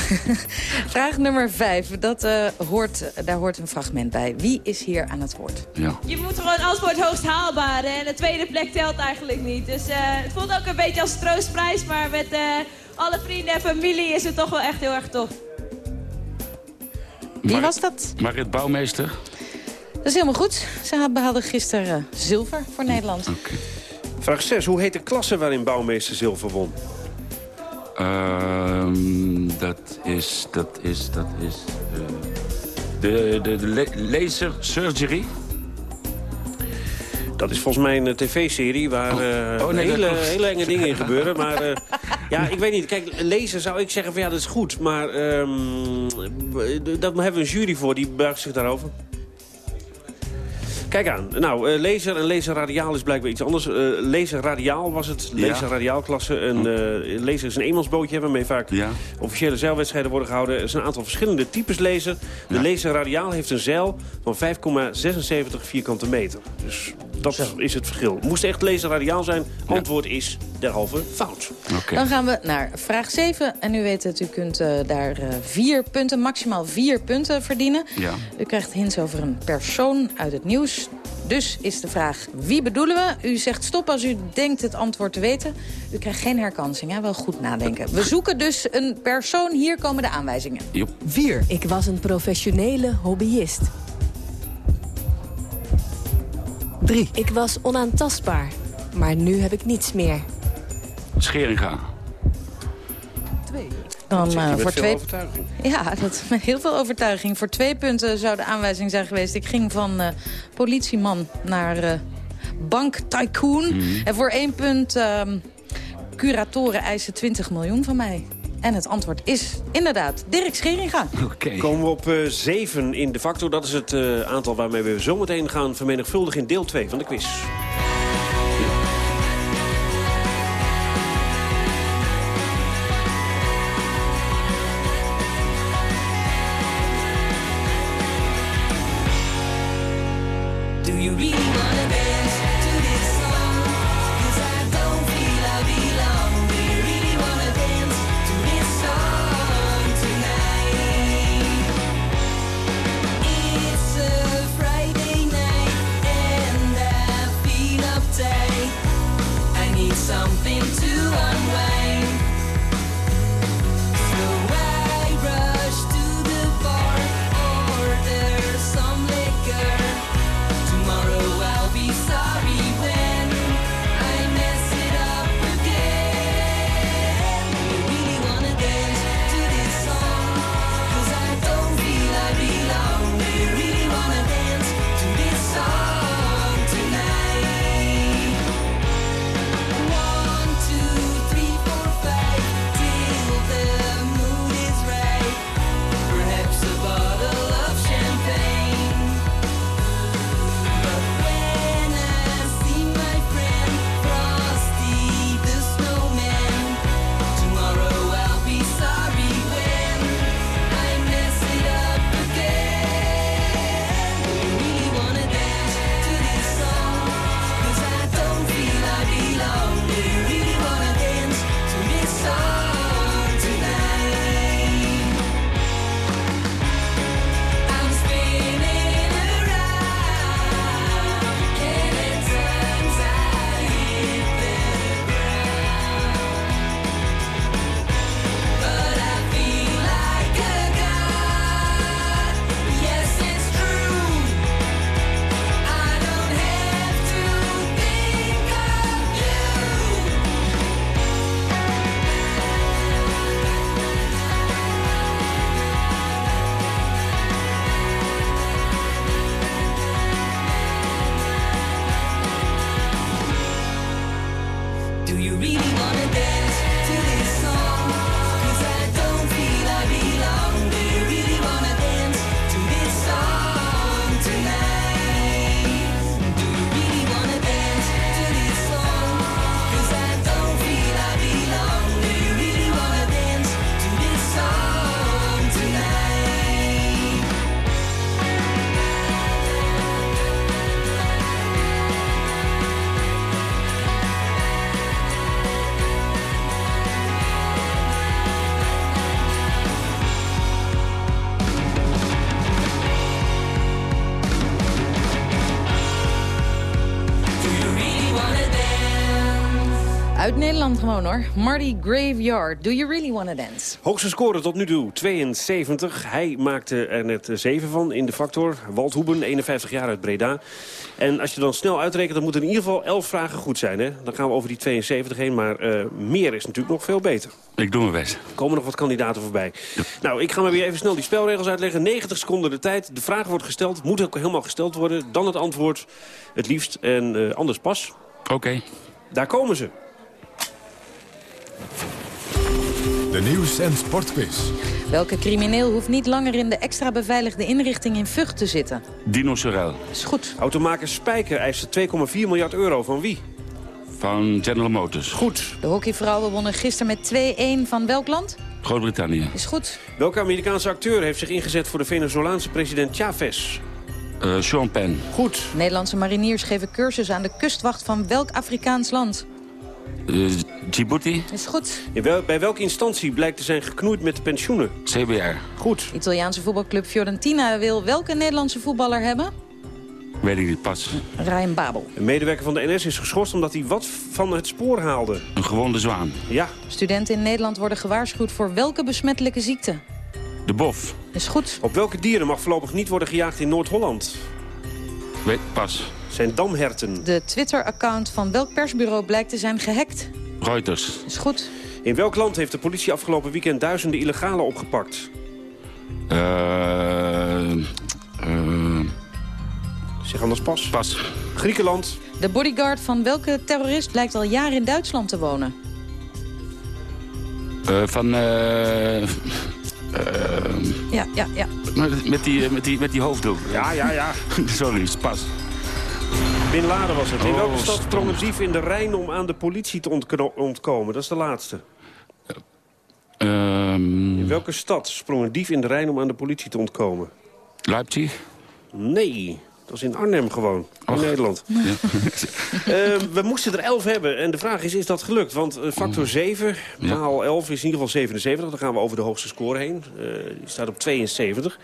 Vraag nummer vijf, dat, eh, hoort, daar hoort een fragment bij. Wie is hier aan het woord? Ja. Je moet gewoon het hoogst haalbare. En de tweede plek telt eigenlijk niet. Dus eh, het voelt ook een beetje als troostprijs. Maar met eh, alle vrienden en familie is het toch wel echt heel erg tof. Wie was dat? Marit Bouwmeester. Dat is helemaal goed. Ze behaalde gisteren zilver voor Nederland. Vraag 6. Hoe heet de klasse waarin Bouwmeester zilver won? Ehm, dat is, dat is, dat is... eh, de, de, de la- laser surgery. Dat is volgens mij een eh, tv-serie waar Oh, nee, dat hele, hele enge dingen in gebeuren. Maar eh, ja, ik weet niet. Kijk, lezen zou ik zeggen van ja, dat is goed. Maar b- daar hebben we een jury voor, die buigt zich daarover. Kijk aan. Nou, eh, laser en laser radiaal is blijkbaar iets anders. Eh laser radiaal was het. Laser radiaalklasse. Een, eh, laser is een eenmansbootje waarmee vaak officiële zeilwedstrijden worden gehouden. Er zijn een aantal verschillende types laser. De laser radiaal heeft een zeil van 5,76 vierkante meter. Dus dat is het verschil. Moest echt laser radiaal zijn? Antwoord is derhalve fout. Dan gaan we naar vraag 7. En u weet het, u kunt eh, daar eh, vier punten, maximaal vier punten verdienen. Ja. U krijgt hints over een persoon uit het nieuws. Dus is de vraag, wie bedoelen we? U zegt stop als u denkt het antwoord te weten. U krijgt geen herkansing, hè? wel goed nadenken. We zoeken dus een persoon. Hier komen de aanwijzingen. 4. Ik was een professionele hobbyist. 3. Ik was onaantastbaar, maar nu heb ik niets meer. Scheringa. Dan zeg je eh, met voor veel twee... overtuiging. Ja, dat met heel veel overtuiging. Voor twee punten zou de aanwijzing zijn geweest. Ik ging van eh, politieman naar eh bank tycoon. En voor één punt ehm, curatoren eisen 20 miljoen van mij. En het antwoord is inderdaad Dirk Scheringa. Komen we op 7 in de factor. Dat is het eh, aantal waarmee we zometeen gaan vermenigvuldigen in deel 2 van de quiz. Do you really wanna dance to this song? Gewoon hoor. Marty Graveyard. Do you really wanna dance? Hoogste score tot nu toe, 72. Hij maakte er net 7 van in de factor. Walt Hoeben, 51 jaar uit Breda. En als je dan snel uitrekent, dan moeten in ieder geval 11 vragen goed zijn. Hè? Dan gaan we over die 72 heen, maar eh, meer is natuurlijk nog veel beter. Ik doe mijn best. Er komen nog wat kandidaten voorbij. Nou, ik ga maar weer even snel die spelregels uitleggen. 90 seconden de tijd. De vraag wordt gesteld. Moet ook helemaal gesteld worden. Dan het antwoord. Het liefst. En eh, anders pas. Oké. Daar komen ze. De nieuws- en sportquiz. Welke crimineel hoeft niet langer in de extra beveiligde inrichting in Vught te zitten? Dino Sorel. Is goed. Automaker Spijker eiste 2,4 miljard euro. Van wie? Van General Motors. Goed. De hockeyvrouwen wonnen gisteren met 2-1 van welk land? Groot-Brittannië. Is goed. Welke Amerikaanse acteur heeft zich ingezet voor de Venezolaanse president Chavez? Eh, Sean Penn. Goed. Nederlandse mariniers geven cursus aan de kustwacht van welk Afrikaans land? Eh, Djibouti. Is goed. Wel- bij welke instantie blijkt te zijn geknoeid met de pensioenen? CBR. Goed. Italiaanse voetbalclub Fiorentina wil welke Nederlandse voetballer hebben? Weet ik niet, pas. Ryan Babel. Een medewerker van de NS is geschorst omdat hij wat van het spoor haalde. Een gewonde zwaan. Ja. Studenten in Nederland worden gewaarschuwd voor welke besmettelijke ziekte? De bof. Is goed. Op welke dieren mag voorlopig niet worden gejaagd in Noord-Holland? Weet, pas. Zijn damherten. De Twitter-account van welk persbureau blijkt te zijn gehackt? Reuters. Is goed. In welk land heeft de politie afgelopen weekend duizenden illegalen opgepakt? Eh... eh, Zeg anders pas. pas. Griekenland. De bodyguard van welke terrorist blijkt al jaren in Duitsland te wonen? Eh, van... eh, Ja, ja, ja. met, met, die, met, die, met die hoofddoek. Ja, ja, ja. Sorry, pas. Bin Laden was het. In Oh, welke stad sprong een dief in de Rijn om aan de politie te ontkomen? Dat is de laatste. Ehm, In welke stad sprong een dief in de Rijn om aan de politie te ontkomen? Leipzig? Nee, dat is in Arnhem gewoon, in Och. Nederland. Ja. Eh, we moesten er 11 hebben en de vraag is, is dat gelukt? Want eh, factor 7 Ja. maal 11 is in ieder geval 77. Dan gaan we over de hoogste score heen. Eh, die staat op 72.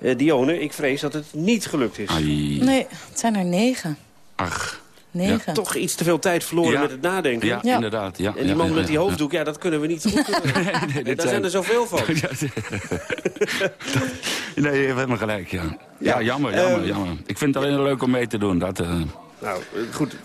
Eh Dione, ik vrees dat het niet gelukt is. Ai. Nee, het zijn er negen. Ach. Negen. Toch iets te veel tijd verloren Ja. met het nadenken. Ja, Ja. inderdaad. Ja, En die ja, man ja, met die hoofddoek, ja, dat kunnen we niet goed. Nee, nee, dit Daar zijn er zoveel van. Nee, je hebt helemaal gelijk, ja. Ja, Ja, jammer, jammer, ehm, jammer. Ik vind het alleen leuk om mee te doen. Dat, eh, Nou, eh, goed,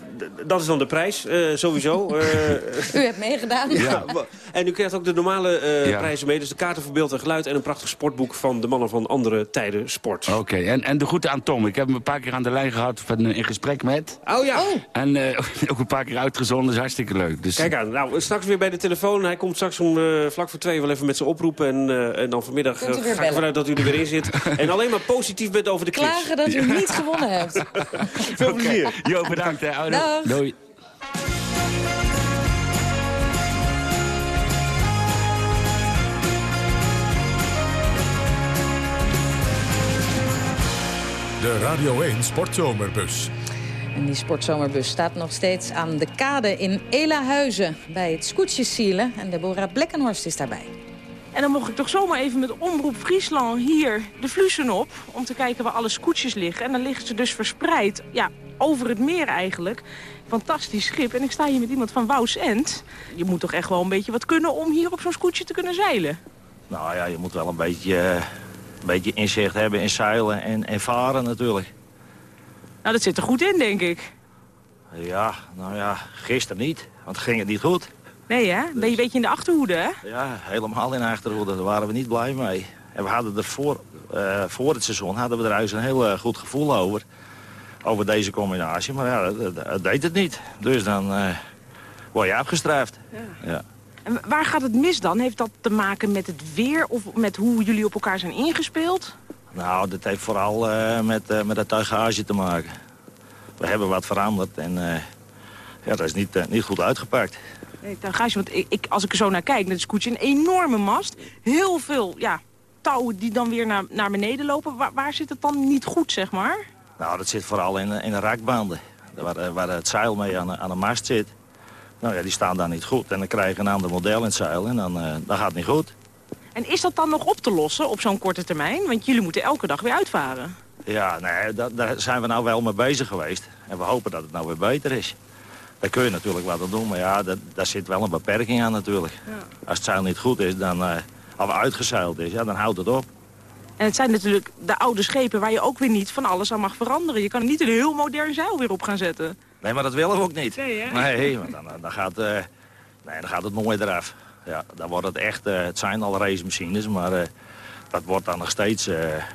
dat is dan de prijs, eh, sowieso. Eh, U hebt meegedaan. ja. En u krijgt ook de normale eh, Ja. prijzen mee. Dus de kaarten voor beeld en geluid en een prachtig sportboek van de mannen van andere tijden sport. Oké, en, en de groeten aan Tom. Ik heb hem een paar keer aan de lijn gehad van, eh, in gesprek met. Oh ja, En eh, ook een paar keer uitgezonden, dat is hartstikke leuk. Dus, kijk aan. Nou, straks weer bij de telefoon. Hij komt straks om vlak voor twee wel even met zijn oproep. En, eh, en dan vanmiddag ga ik bellen. ervan uit dat u er weer in zit. en alleen maar positief bent over de quiz. Klagen dat u niet gewonnen hebt. Veel plezier. Jo, bedankt. Hè. Houdoe. Dag. Doei. De Radio 1 Sportzomerbus. En die sportzomerbus staat nog steeds aan de kade in Elahuizen... bij het Scootjesielen. En Deborah Blekkenhorst is daarbij. En dan mocht ik toch zomaar even met Omroep Friesland hier de Vlussen op... om te kijken waar alle scootjes liggen. En dan liggen ze dus verspreid, ja, over het meer eigenlijk. Fantastisch schip. En ik sta hier met iemand van Wouws End. Je moet toch echt wel een beetje wat kunnen om hier op zo'n scootje te kunnen zeilen? Nou ja, je moet wel een beetje, eh, een beetje inzicht hebben in zeilen en, en varen natuurlijk. Nou, dat zit er goed in, denk ik. Ja, nou ja, gisteren niet, want ging het niet goed. Nee, hè? Ben je een beetje in de achterhoede, hè? Ja, helemaal in achterhoede, daar waren we niet blij mee. En we hadden er voor, eh, voor het seizoen hadden we er eigenlijk een heel eh, goed gevoel over. Over deze combinatie, maar ja, dat, deed het niet. Dus dan eh, word je afgestraft. Ja. En waar gaat het mis dan? Heeft dat te maken met het weer of met hoe jullie op elkaar zijn ingespeeld? Nou, dat heeft vooral eh, met, eh, met het tuigage te maken. We hebben wat veranderd en ja, dat is niet, niet goed uitgepakt. Nee, tuigage, want ik, ik, als ik er zo naar kijk, naar de scootje, een enorme mast. Heel veel ja, touwen die dan weer naar, naar beneden lopen. Waar, waar zit het dan niet goed, zeg maar? Nou, dat zit vooral in, in de rakbanden. Waar, eh, waar het zeil mee aan, de- aan de mast zit. Nou ja, die staan daar niet goed. En dan krijg je een ander model in het zeil en dan, eh, dan gaat het niet goed. En is dat dan nog op te lossen op zo'n korte termijn? Want jullie moeten elke dag weer uitvaren. Ja, nee, da- daar zijn we nou wel mee bezig geweest. En we hopen dat het nou weer beter is. Daar kun je natuurlijk wat aan doen, maar ja, dat, daar zit wel een beperking aan natuurlijk. Als het zeil niet goed is, dan, eh of uitgezeild is, ja, dan houdt het op. En het zijn natuurlijk de oude schepen waar je ook weer niet van alles aan mag veranderen. Je kan er niet een heel modern zeil weer op gaan zetten. Nee, maar dat willen we ook niet. Nee, hè? Nee, want dan, dan, gaat, eh, nee, dan gaat het nooit eraf. Ja, dan wordt het echt, eh, het zijn al racemachines, maar eh, dat wordt dan nog steeds,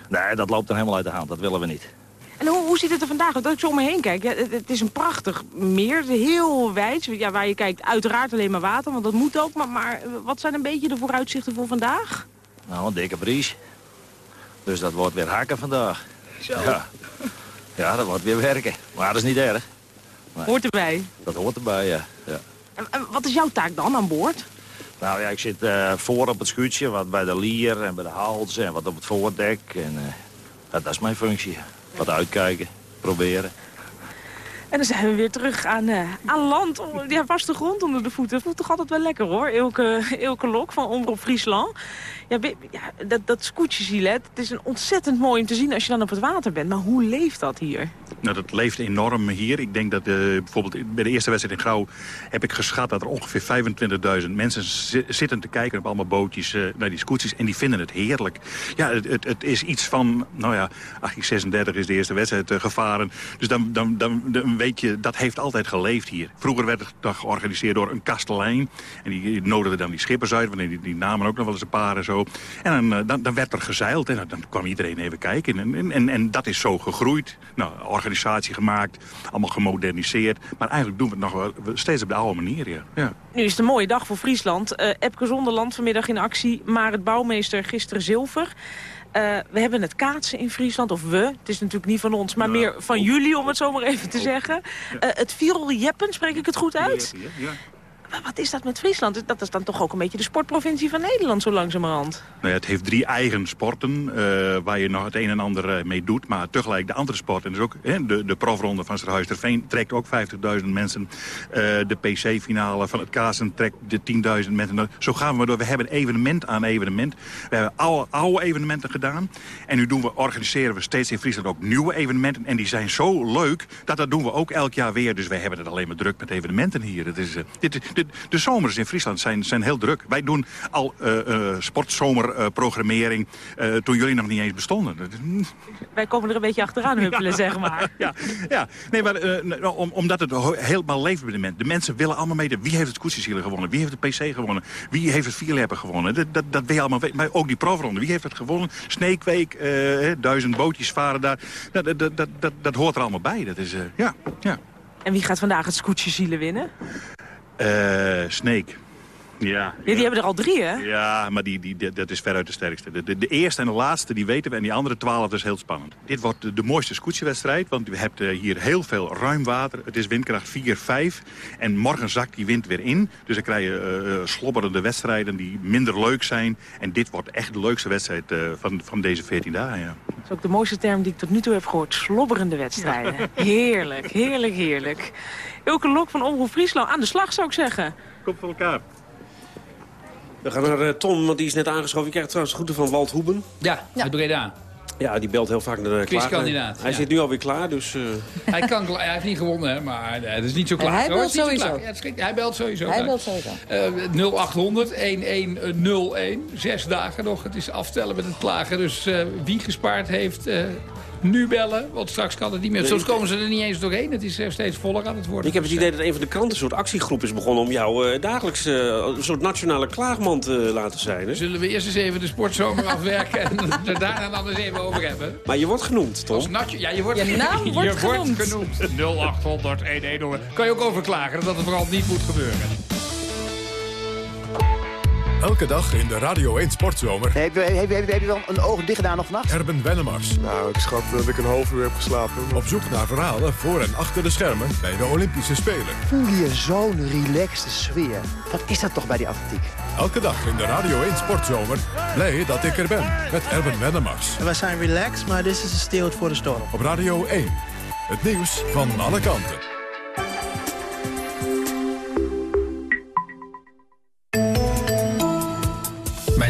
nee, dat loopt dan helemaal uit de hand. Dat willen we niet. En hoe, hoe ziet het er vandaag uit? Als ik zo om me heen kijk, ja, het, het is een prachtig meer, heel wijd. Ja, waar je kijkt, uiteraard alleen maar water, want dat moet ook. Maar, maar wat zijn een beetje de vooruitzichten voor vandaag? Nou, een dikke bries. Dus dat wordt weer hakken vandaag. Zo. Ja. ja, dat wordt weer werken. Maar dat is niet erg. Nee, Hoort erbij. Dat hoort erbij, ja. ja. En, en wat is jouw taak dan aan boord? Nou ja, ik zit eh, voor op het schuitje, wat bij de lier en bij de hals en wat op het voordek. En eh, dat is mijn functie. Wat uitkijken, proberen. En dan zijn we weer terug aan, eh, aan land. Ja, vaste grond onder de voeten. Voelt toch altijd wel lekker hoor. Ilke, Ilke Lok van Omroep Friesland. Ja, dat, dat scootjesziel, het is een ontzettend mooi om te zien als je dan op het water bent. Maar hoe leeft dat hier? Nou, dat leeft enorm hier. Ik denk dat eh, bijvoorbeeld bij de eerste wedstrijd in Grauw... heb ik geschat dat er ongeveer 25.000 mensen zi- zitten te kijken... op allemaal bootjes eh, naar die scootjes. En die vinden het heerlijk. Ja, het, het, is iets van... Nou ja, 1836 is de eerste wedstrijd eh, gevaren. Dus dan, dan, dan, weet je, dat heeft altijd geleefd hier. Vroeger werd het georganiseerd door een kastelein. En die nodigde dan die schippers uit. Want die, die namen ook nog wel eens een paar en zo. En dan, eh, dan, dan werd er gezeild. En dan, kwam iedereen even kijken. En, en, en, en dat is zo gegroeid. Nou, organisatie gemaakt. Allemaal gemoderniseerd. Maar eigenlijk doen we het nog wel steeds op de oude manier, ja. ja. Nu is het een mooie dag voor Friesland. Eh Epke Zonderland vanmiddag in actie. Maar het bouwmeester gisteren zilver. Eh, we hebben het kaatsen in Friesland, of we. Het is natuurlijk niet van ons, maar meer van jullie, om het zo maar even te zeggen. Eh, het Vierel Jeppen, spreek ik het goed uit? Maar Wat is dat met Friesland? Dat is dan toch ook een beetje de sportprovincie van Nederland, zo langzamerhand. Nou ja, het heeft drie eigen sporten eh, waar je nog het een en ander eh, mee doet. Maar tegelijk de andere sporten. Dus ook de, de profronde van Serhuisterveen trekt ook 50.000 mensen. Eh, de PC-finale van het Kazen trekt de 10.000 mensen. Zo gaan we door. We hebben evenement aan evenement. We hebben oude, oude evenementen gedaan. En nu doen we, organiseren we steeds in Friesland ook nieuwe evenementen. En die zijn zo leuk dat dat doen we ook elk jaar weer. Dus wij hebben het alleen maar druk met evenementen hier. Het is, dit, de zomers in Friesland zijn, zijn heel druk. Wij doen al uh, uh, sportzomerprogrammering uh, toen jullie nog niet eens bestonden. Wij komen er een beetje achteraan huppelen, zeg maar. ja, ja, nee, maar om, omdat het helemaal leeft bij de mensen. De mensen willen allemaal meten. Wie heeft het koetsjeszielen gewonnen? Wie heeft de PC gewonnen? Wie heeft het vierleppen gewonnen? Dat, dat, dat wil je allemaal weten. Maar ook die profronde. Wie heeft het gewonnen? Sneekweek, duizend bootjes varen daar. Dat, dat, dat, dat, dat hoort er allemaal bij. Dat is, ja, ja. En wie gaat vandaag het scootjeszielen winnen? Uh, Snake. Ja, ja, die hebben er al drie, hè? Ja, maar die, die, dat is veruit de sterkste. De, de, de, eerste en de laatste, die weten we. En die andere twaalf is heel spannend. Dit wordt de, de mooiste scootjewedstrijd. Want we hebben hier heel veel ruim water. Het is windkracht 4, 5. En morgen zakt die wind weer in. Dus dan krijg je uh, slobberende wedstrijden die minder leuk zijn. En dit wordt echt de leukste wedstrijd uh, van, van deze 14 dagen, ja. Dat is ook de mooiste term die ik tot nu toe heb gehoord. Slobberende wedstrijden. Ja. Heerlijk, heerlijk, heerlijk. Elke Lok van Omroep Friesland aan de slag, zou ik zeggen. Komt voor elkaar. We gaan naar uh, Tom, want die is net aangeschoven. Je krijgt trouwens groeten van Walt Hoeben. Ja, uit Breda. Ja, die belt heel vaak naar de Quizkandidaat. Hij ja. zit nu alweer klaar, dus... Uh... Hij, kan, hij heeft niet gewonnen, hè, maar uh, het is niet zo klaar. Hij belt sowieso. Ja, hij belt sowieso. Hij belt sowieso. Uh, 0800 1101. Zes dagen nog. Het is aftellen met het klagen. Dus wie gespaard heeft... nu bellen, want straks kan het niet meer. Soms komen ze er niet eens doorheen. Het is steeds voller aan het worden. Ik heb het idee dat een van de kranten een soort actiegroep is begonnen... om jou uh, dagelijks uh, een soort nationale klaagman te laten zijn. Hè? Zullen we eerst eens even de sportzomer afwerken... en er daarna dan eens even over hebben? Maar je wordt genoemd, Tom? Ja, je wordt, je naam wordt je genoemd. Wordt genoemd. 0800 1101. Kan je ook overklagen dat het vooral niet moet gebeuren. Elke dag in de Radio 1 Sportzomer. Heb je, heb, je, heb je wel een oog dicht gedaan nog vannacht? Erben Wennemars. Nou, ik schat dat ik een half uur heb geslapen. Op zoek naar verhalen voor en achter de schermen bij de Olympische Spelen. Voel je zo'n relaxte sfeer. Wat is dat toch bij die atletiek? Elke dag in de Radio 1 Sportzomer. Blij dat ik er ben met Erben Wennemars. We zijn relaxed, maar dit is een stilte voor de storm. Op Radio 1. Het nieuws van alle kanten.